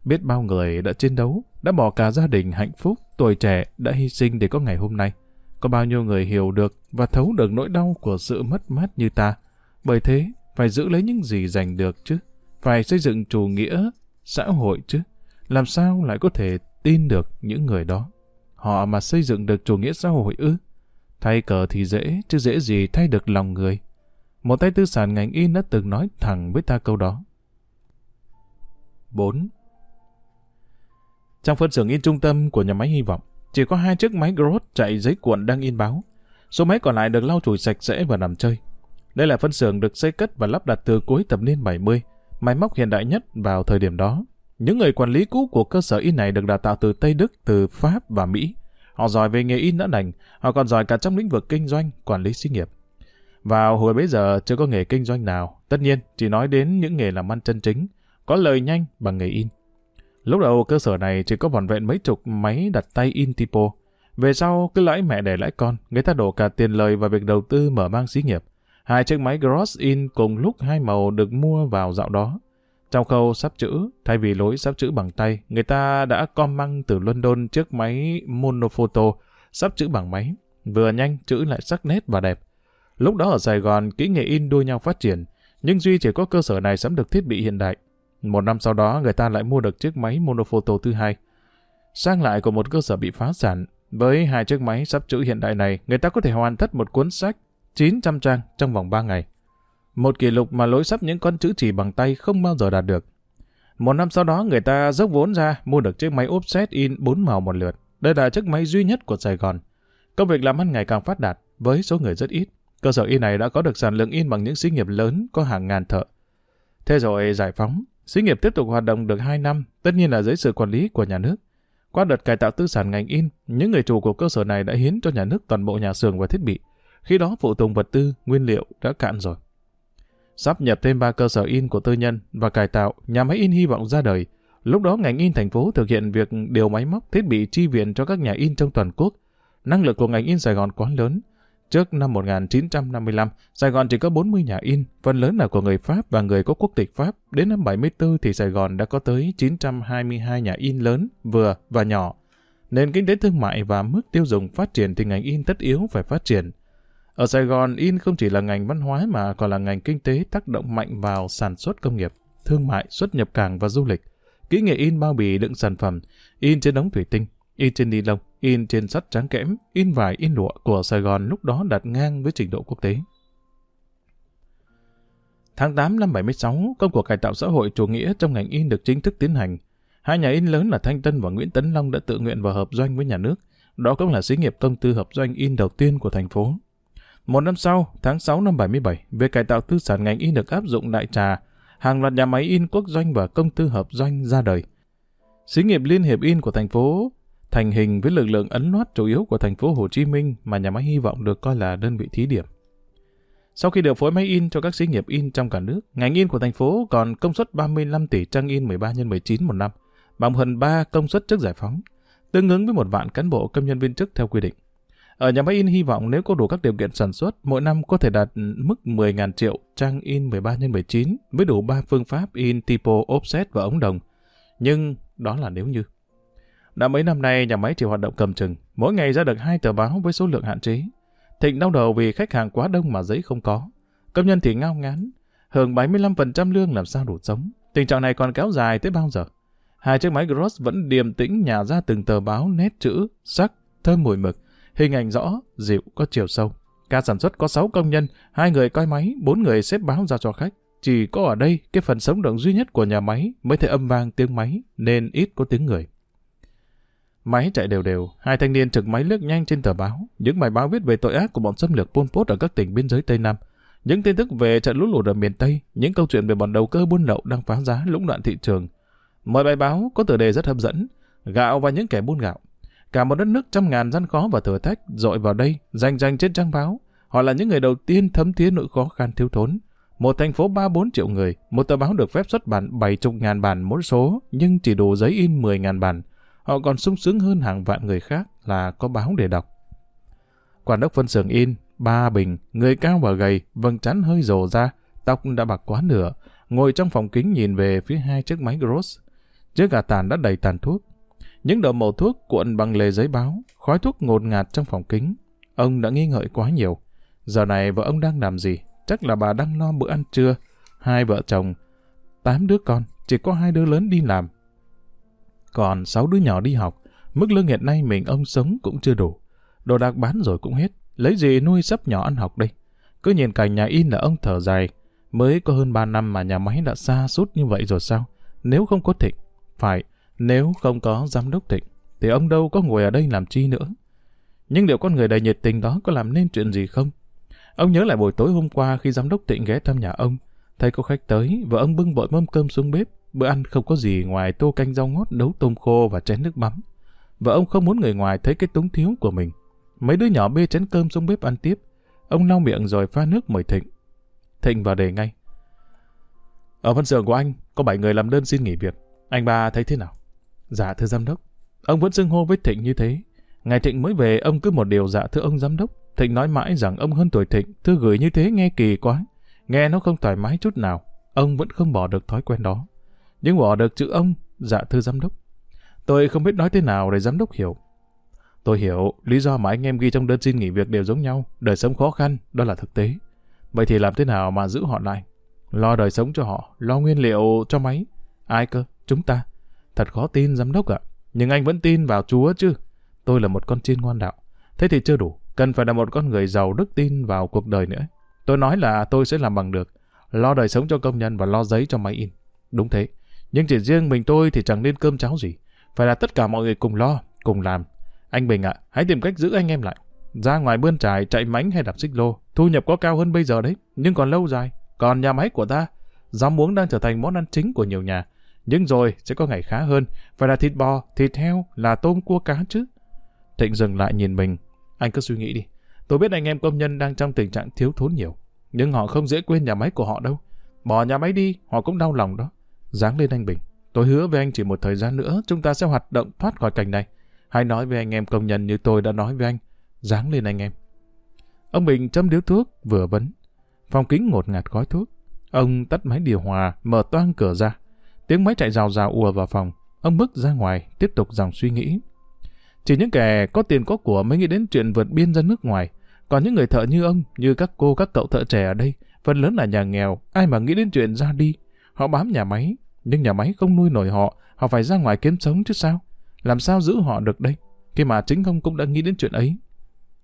Biết bao người đã chiến đấu, đã bỏ cả gia đình hạnh phúc, tuổi trẻ đã hy sinh để có ngày hôm nay. Có bao nhiêu người hiểu được và thấu được nỗi đau của sự mất mát như ta. Bởi thế, phải giữ lấy những gì giành được chứ. Phải xây dựng chủ nghĩa, xã hội chứ. Làm sao lại có thể tin được những người đó? họ mà xây dựng được chủ nghĩa xã hội ư? Thay cờ thì dễ, chứ dễ gì thay được lòng người. Một tay tư sản ngành in đã từng nói thẳng với ta câu đó. 4. Trong phân xưởng in trung tâm của nhà máy hy vọng, chỉ có hai chiếc máy Grot chạy giấy cuộn đang in báo. Số máy còn lại được lau chùi sạch sẽ và nằm chơi. Đây là phân xưởng được xây cất và lắp đặt từ cuối thập niên 70, máy móc hiện đại nhất vào thời điểm đó. Những người quản lý cũ của cơ sở in này được đào tạo từ Tây Đức, từ Pháp và Mỹ. Họ giỏi về nghề in đã đành, họ còn giỏi cả trong lĩnh vực kinh doanh, quản lý xí nghiệp. Vào hồi bấy giờ chưa có nghề kinh doanh nào, tất nhiên chỉ nói đến những nghề làm ăn chân chính, có lời nhanh bằng nghề in. Lúc đầu cơ sở này chỉ có vỏn vẹn mấy chục máy đặt tay in typo. Về sau cứ lãi mẹ để lãi con, người ta đổ cả tiền lời vào việc đầu tư mở mang xí nghiệp. Hai chiếc máy Gross in cùng lúc hai màu được mua vào dạo đó. Trong khâu sắp chữ, thay vì lối sắp chữ bằng tay, người ta đã com măng từ London chiếc máy monophoto, sắp chữ bằng máy. Vừa nhanh, chữ lại sắc nét và đẹp. Lúc đó ở Sài Gòn, kỹ nghệ in đua nhau phát triển, nhưng Duy chỉ có cơ sở này sắm được thiết bị hiện đại. Một năm sau đó, người ta lại mua được chiếc máy monophoto thứ hai. Sang lại của một cơ sở bị phá sản, với hai chiếc máy sắp chữ hiện đại này, người ta có thể hoàn tất một cuốn sách 900 trang trong vòng 3 ngày. Một kỷ lục mà lối sắp những con chữ chỉ bằng tay không bao giờ đạt được. Một năm sau đó người ta dốc vốn ra mua được chiếc máy offset in 4 màu một lượt. Đây là chiếc máy duy nhất của Sài Gòn. Công việc làm ăn ngày càng phát đạt với số người rất ít. Cơ sở in này đã có được sản lượng in bằng những xí nghiệp lớn có hàng ngàn thợ. Thế rồi giải phóng, xí nghiệp tiếp tục hoạt động được 2 năm, tất nhiên là dưới sự quản lý của nhà nước. Qua đợt cải tạo tư sản ngành in, những người chủ của cơ sở này đã hiến cho nhà nước toàn bộ nhà xưởng và thiết bị. Khi đó phụ tùng vật tư, nguyên liệu đã cạn rồi. Sắp nhập thêm ba cơ sở in của tư nhân và cải tạo, nhà máy in hy vọng ra đời. Lúc đó ngành in thành phố thực hiện việc điều máy móc thiết bị chi viện cho các nhà in trong toàn quốc. Năng lực của ngành in Sài Gòn quá lớn. Trước năm 1955, Sài Gòn chỉ có 40 nhà in, phần lớn là của người Pháp và người có quốc tịch Pháp. Đến năm 74 thì Sài Gòn đã có tới 922 nhà in lớn, vừa và nhỏ. Nền kinh tế thương mại và mức tiêu dùng phát triển thì ngành in tất yếu phải phát triển. Ở Sài Gòn, in không chỉ là ngành văn hóa mà còn là ngành kinh tế tác động mạnh vào sản xuất công nghiệp, thương mại, xuất nhập cảng và du lịch. Kỹ nghệ in bao bì đựng sản phẩm, in trên ống thủy tinh, in trên ni lông, in trên sắt trắng kẽm, in vải, in lụa của Sài Gòn lúc đó đặt ngang với trình độ quốc tế. Tháng 8 năm 76, công cuộc cải tạo xã hội chủ nghĩa trong ngành in được chính thức tiến hành. Hai nhà in lớn là Thanh Tân và Nguyễn Tấn Long đã tự nguyện vào hợp doanh với nhà nước. Đó cũng là xí nghiệp công tư hợp doanh in đầu tiên của thành phố. Một năm sau, tháng 6 năm 77, việc cải tạo tư sản ngành in được áp dụng đại trà, hàng loạt nhà máy in quốc doanh và công tư hợp doanh ra đời. Xí nghiệp Liên hiệp in của thành phố thành hình với lực lượng ấn loát chủ yếu của thành phố Hồ Chí Minh mà nhà máy hy vọng được coi là đơn vị thí điểm. Sau khi điều phối máy in cho các xí nghiệp in trong cả nước, ngành in của thành phố còn công suất 35 tỷ trang in 13 x 19 một năm, bằng hơn 3 công suất trước giải phóng, tương ứng với một vạn cán bộ công nhân viên chức theo quy định. Ở nhà máy in hy vọng nếu có đủ các điều kiện sản xuất, mỗi năm có thể đạt mức 10.000 triệu trang in 13 x 19 với đủ 3 phương pháp in typo, offset và ống đồng. Nhưng đó là nếu như. Đã mấy năm nay nhà máy chỉ hoạt động cầm chừng, mỗi ngày ra được hai tờ báo với số lượng hạn chế. Thịnh đau đầu vì khách hàng quá đông mà giấy không có. Công nhân thì ngao ngán, hưởng 75% lương làm sao đủ sống. Tình trạng này còn kéo dài tới bao giờ? Hai chiếc máy Gross vẫn điềm tĩnh nhà ra từng tờ báo nét chữ, sắc, thơm mùi mực, hình ảnh rõ, dịu, có chiều sâu. Ca sản xuất có 6 công nhân, hai người coi máy, bốn người xếp báo ra cho khách. Chỉ có ở đây, cái phần sống động duy nhất của nhà máy mới thể âm vang tiếng máy, nên ít có tiếng người. Máy chạy đều đều, hai thanh niên trực máy lướt nhanh trên tờ báo. Những bài báo viết về tội ác của bọn xâm lược Pol Pot ở các tỉnh biên giới Tây Nam. Những tin tức về trận lũ lụt ở miền Tây, những câu chuyện về bọn đầu cơ buôn lậu đang phá giá lũng đoạn thị trường. Mọi bài báo có tựa đề rất hấp dẫn, gạo và những kẻ buôn gạo. Cả một đất nước trăm ngàn gian khó và thử thách dội vào đây, danh danh trên trang báo. Họ là những người đầu tiên thấm thía nỗi khó khăn thiếu thốn. Một thành phố 3-4 triệu người, một tờ báo được phép xuất bản 70 ngàn bản mỗi số, nhưng chỉ đủ giấy in 10 ngàn bản họ còn sung sướng hơn hàng vạn người khác là có báo để đọc. Quản đốc phân xưởng in, ba bình, người cao và gầy, vầng trán hơi rồ ra, tóc đã bạc quá nửa, ngồi trong phòng kính nhìn về phía hai chiếc máy Gross. Chiếc gà tàn đã đầy tàn thuốc. Những đầu màu thuốc cuộn bằng lề giấy báo, khói thuốc ngột ngạt trong phòng kính. Ông đã nghi ngợi quá nhiều. Giờ này vợ ông đang làm gì? Chắc là bà đang lo bữa ăn trưa. Hai vợ chồng, tám đứa con, chỉ có hai đứa lớn đi làm, còn sáu đứa nhỏ đi học, Mức lương hiện nay mình ông sống cũng chưa đủ. Đồ đạc bán rồi cũng hết. Lấy gì nuôi sắp nhỏ ăn học đây? Cứ nhìn cảnh nhà in là ông thở dài. Mới có hơn 3 năm mà nhà máy đã xa sút như vậy rồi sao? Nếu không có Thịnh, phải, nếu không có giám đốc Thịnh, thì ông đâu có ngồi ở đây làm chi nữa. Nhưng liệu con người đầy nhiệt tình đó có làm nên chuyện gì không? Ông nhớ lại buổi tối hôm qua khi giám đốc Tịnh ghé thăm nhà ông, thấy có khách tới và ông bưng bội mâm cơm xuống bếp, bữa ăn không có gì ngoài tô canh rau ngót nấu tôm khô và chén nước mắm. Và ông không muốn người ngoài thấy cái túng thiếu của mình. Mấy đứa nhỏ bê chén cơm xuống bếp ăn tiếp. Ông lau miệng rồi pha nước mời Thịnh. Thịnh vào đề ngay. Ở văn xưởng của anh, có 7 người làm đơn xin nghỉ việc. Anh ba thấy thế nào? Dạ thưa giám đốc. Ông vẫn xưng hô với Thịnh như thế. Ngày Thịnh mới về, ông cứ một điều dạ thưa ông giám đốc. Thịnh nói mãi rằng ông hơn tuổi Thịnh, thư gửi như thế nghe kỳ quá. Nghe nó không thoải mái chút nào. Ông vẫn không bỏ được thói quen đó. Nhưng bỏ được chữ ông, dạ thưa giám đốc. Tôi không biết nói thế nào để giám đốc hiểu. Tôi hiểu, lý do mà anh em ghi trong đơn xin nghỉ việc đều giống nhau, đời sống khó khăn, đó là thực tế. Vậy thì làm thế nào mà giữ họ lại? Lo đời sống cho họ, lo nguyên liệu cho máy. Ai cơ? Chúng ta. Thật khó tin giám đốc ạ. Nhưng anh vẫn tin vào Chúa chứ. Tôi là một con chiên ngoan đạo. Thế thì chưa đủ. Cần phải là một con người giàu đức tin vào cuộc đời nữa. Tôi nói là tôi sẽ làm bằng được. Lo đời sống cho công nhân và lo giấy cho máy in. Đúng thế. Nhưng chỉ riêng mình tôi thì chẳng nên cơm cháo gì. Phải là tất cả mọi người cùng lo, cùng làm. Anh Bình ạ, hãy tìm cách giữ anh em lại. Ra ngoài bươn trải, chạy mánh hay đạp xích lô, thu nhập có cao hơn bây giờ đấy, nhưng còn lâu dài. Còn nhà máy của ta, rau muống đang trở thành món ăn chính của nhiều nhà. Nhưng rồi sẽ có ngày khá hơn, phải là thịt bò, thịt heo, là tôm cua cá chứ. Thịnh dừng lại nhìn mình. Anh cứ suy nghĩ đi. Tôi biết anh em công nhân đang trong tình trạng thiếu thốn nhiều. Nhưng họ không dễ quên nhà máy của họ đâu. Bỏ nhà máy đi, họ cũng đau lòng đó. Giáng lên anh Bình. Tôi hứa với anh chỉ một thời gian nữa chúng ta sẽ hoạt động thoát khỏi cảnh này. Hãy nói với anh em công nhân như tôi đã nói với anh. Giáng lên anh em. Ông Bình châm điếu thuốc, vừa vấn. Phòng kính ngột ngạt khói thuốc. Ông tắt máy điều hòa, mở toang cửa ra. Tiếng máy chạy rào rào ùa vào phòng. Ông bước ra ngoài, tiếp tục dòng suy nghĩ. Chỉ những kẻ có tiền có của mới nghĩ đến chuyện vượt biên ra nước ngoài. Còn những người thợ như ông, như các cô các cậu thợ trẻ ở đây, phần lớn là nhà nghèo, ai mà nghĩ đến chuyện ra đi. Họ bám nhà máy, nhưng nhà máy không nuôi nổi họ, họ phải ra ngoài kiếm sống chứ sao? Làm sao giữ họ được đây? Khi mà chính ông cũng đã nghĩ đến chuyện ấy.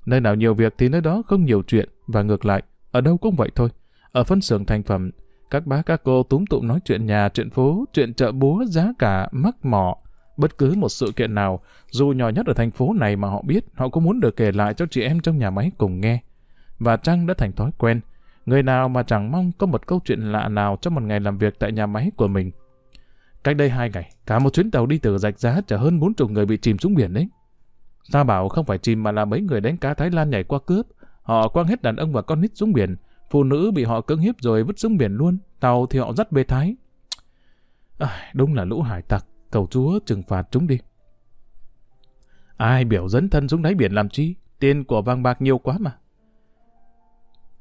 Nơi nào nhiều việc thì nơi đó không nhiều chuyện, và ngược lại, ở đâu cũng vậy thôi. Ở phân xưởng thành phẩm, các bác các cô túm tụm nói chuyện nhà, chuyện phố, chuyện chợ búa, giá cả, mắc mỏ. Bất cứ một sự kiện nào, dù nhỏ nhất ở thành phố này mà họ biết, họ cũng muốn được kể lại cho chị em trong nhà máy cùng nghe. Và Trăng đã thành thói quen. Người nào mà chẳng mong có một câu chuyện lạ nào trong một ngày làm việc tại nhà máy của mình. Cách đây hai ngày, cả một chuyến tàu đi từ rạch giá chở hơn bốn chục người bị chìm xuống biển đấy. Sa bảo không phải chìm mà là mấy người đánh cá Thái Lan nhảy qua cướp. Họ quăng hết đàn ông và con nít xuống biển. Phụ nữ bị họ cưỡng hiếp rồi vứt xuống biển luôn. Tàu thì họ dắt bê Thái. À, đúng là lũ hải tặc. Cầu chúa trừng phạt chúng đi. Ai biểu dẫn thân xuống đáy biển làm chi? Tiền của vàng bạc nhiều quá mà.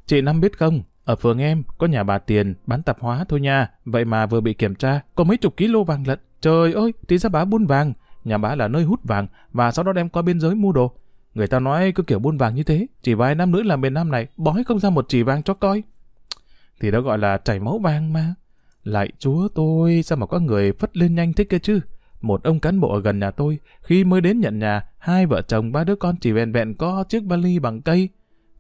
Chị Năm biết không, ở phường em có nhà bà Tiền bán tạp hóa thôi nha, vậy mà vừa bị kiểm tra, có mấy chục ký lô vàng lận. Trời ơi, thì ra bà buôn vàng. Nhà bà là nơi hút vàng và sau đó đem qua biên giới mua đồ. Người ta nói cứ kiểu buôn vàng như thế, chỉ vài năm nữa làm miền Nam này bói không ra một chỉ vàng cho coi. Thì đó gọi là chảy máu vàng mà. Lại chúa tôi, sao mà có người phất lên nhanh thế kia chứ? Một ông cán bộ ở gần nhà tôi, khi mới đến nhận nhà, hai vợ chồng ba đứa con chỉ vẹn vẹn có chiếc vali bằng cây,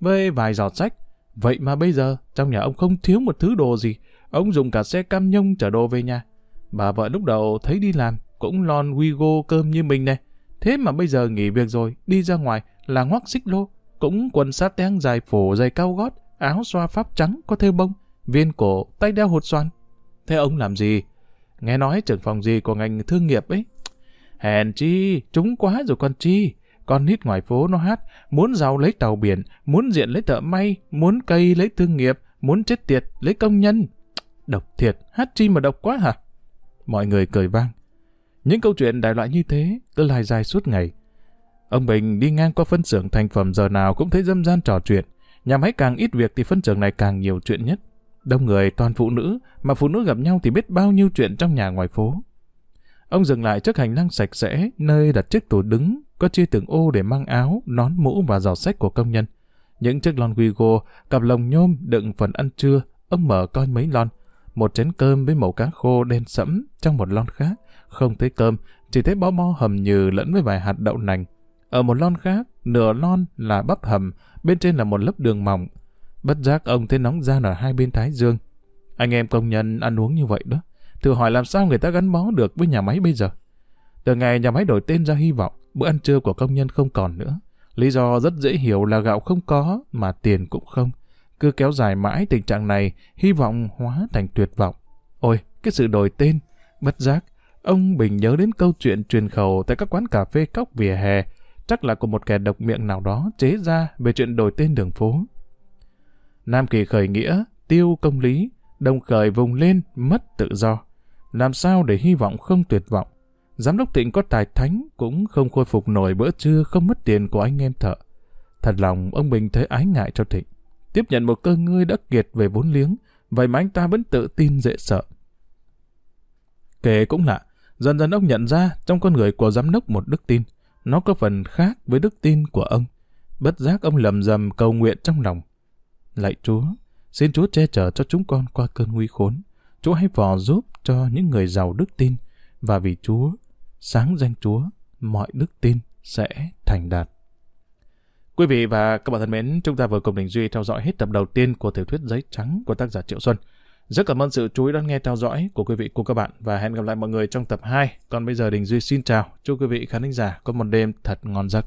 với vài giọt sách. Vậy mà bây giờ, trong nhà ông không thiếu một thứ đồ gì. Ông dùng cả xe cam nhông chở đồ về nhà. Bà vợ lúc đầu thấy đi làm, cũng lon Wigo cơm như mình này. Thế mà bây giờ nghỉ việc rồi, đi ra ngoài là ngoắc xích lô, cũng quần sát teng dài phổ dày cao gót, áo xoa pháp trắng có thêu bông, viên cổ, tay đeo hột xoan. Thế ông làm gì? Nghe nói trưởng phòng gì của ngành thương nghiệp ấy. Hèn chi, trúng quá rồi con chi. Con nít ngoài phố nó hát, muốn giàu lấy tàu biển, muốn diện lấy thợ may, muốn cây lấy thương nghiệp, muốn chết tiệt lấy công nhân. Độc thiệt, hát chi mà độc quá hả? Mọi người cười vang. Những câu chuyện đại loại như thế cứ lai dài suốt ngày. Ông Bình đi ngang qua phân xưởng thành phẩm giờ nào cũng thấy dâm gian trò chuyện. Nhà máy càng ít việc thì phân xưởng này càng nhiều chuyện nhất. Đông người toàn phụ nữ, mà phụ nữ gặp nhau thì biết bao nhiêu chuyện trong nhà ngoài phố. Ông dừng lại trước hành lang sạch sẽ, nơi đặt chiếc tủ đứng, có chia từng ô để mang áo, nón mũ và giỏ sách của công nhân. Những chiếc lon Wigo, cặp lồng nhôm đựng phần ăn trưa, ông mở coi mấy lon. Một chén cơm với mẩu cá khô đen sẫm trong một lon khác, không thấy cơm, chỉ thấy bó bo hầm nhừ lẫn với vài hạt đậu nành. Ở một lon khác, nửa lon là bắp hầm, bên trên là một lớp đường mỏng. Bất giác ông thấy nóng gian ở hai bên thái dương. Anh em công nhân ăn uống như vậy đó. Thử hỏi làm sao người ta gắn bó được với nhà máy bây giờ? Từ ngày nhà máy đổi tên ra hy vọng, bữa ăn trưa của công nhân không còn nữa. Lý do rất dễ hiểu là gạo không có, mà tiền cũng không. Cứ kéo dài mãi tình trạng này, hy vọng hóa thành tuyệt vọng. Ôi, cái sự đổi tên, bất giác, ông Bình nhớ đến câu chuyện truyền khẩu tại các quán cà phê cóc vỉa hè, chắc là của một kẻ độc miệng nào đó chế ra về chuyện đổi tên đường phố. Nam Kỳ khởi nghĩa, tiêu công lý, đồng khởi vùng lên, mất tự do. Làm sao để hy vọng không tuyệt vọng? Giám đốc Tịnh có tài thánh cũng không khôi phục nổi bữa trưa không mất tiền của anh em thợ. Thật lòng ông Bình thấy ái ngại cho Thịnh. Tiếp nhận một cơ ngươi đã kiệt về vốn liếng, vậy mà anh ta vẫn tự tin dễ sợ. Kể cũng lạ, dần dần ông nhận ra trong con người của giám đốc một đức tin. Nó có phần khác với đức tin của ông. Bất giác ông lầm rầm cầu nguyện trong lòng. Lạy Chúa, xin Chúa che chở cho chúng con qua cơn nguy khốn. Chúa hãy phò giúp cho những người giàu đức tin. Và vì Chúa, sáng danh Chúa, mọi đức tin sẽ thành đạt. Quý vị và các bạn thân mến, chúng ta vừa cùng Đình Duy theo dõi hết tập đầu tiên của tiểu thuyết Giấy Trắng của tác giả Triệu Xuân. Rất cảm ơn sự chú ý đón nghe theo dõi của quý vị cùng các bạn và hẹn gặp lại mọi người trong tập 2. Còn bây giờ Đình Duy xin chào, chúc quý vị khán giả có một đêm thật ngon giấc.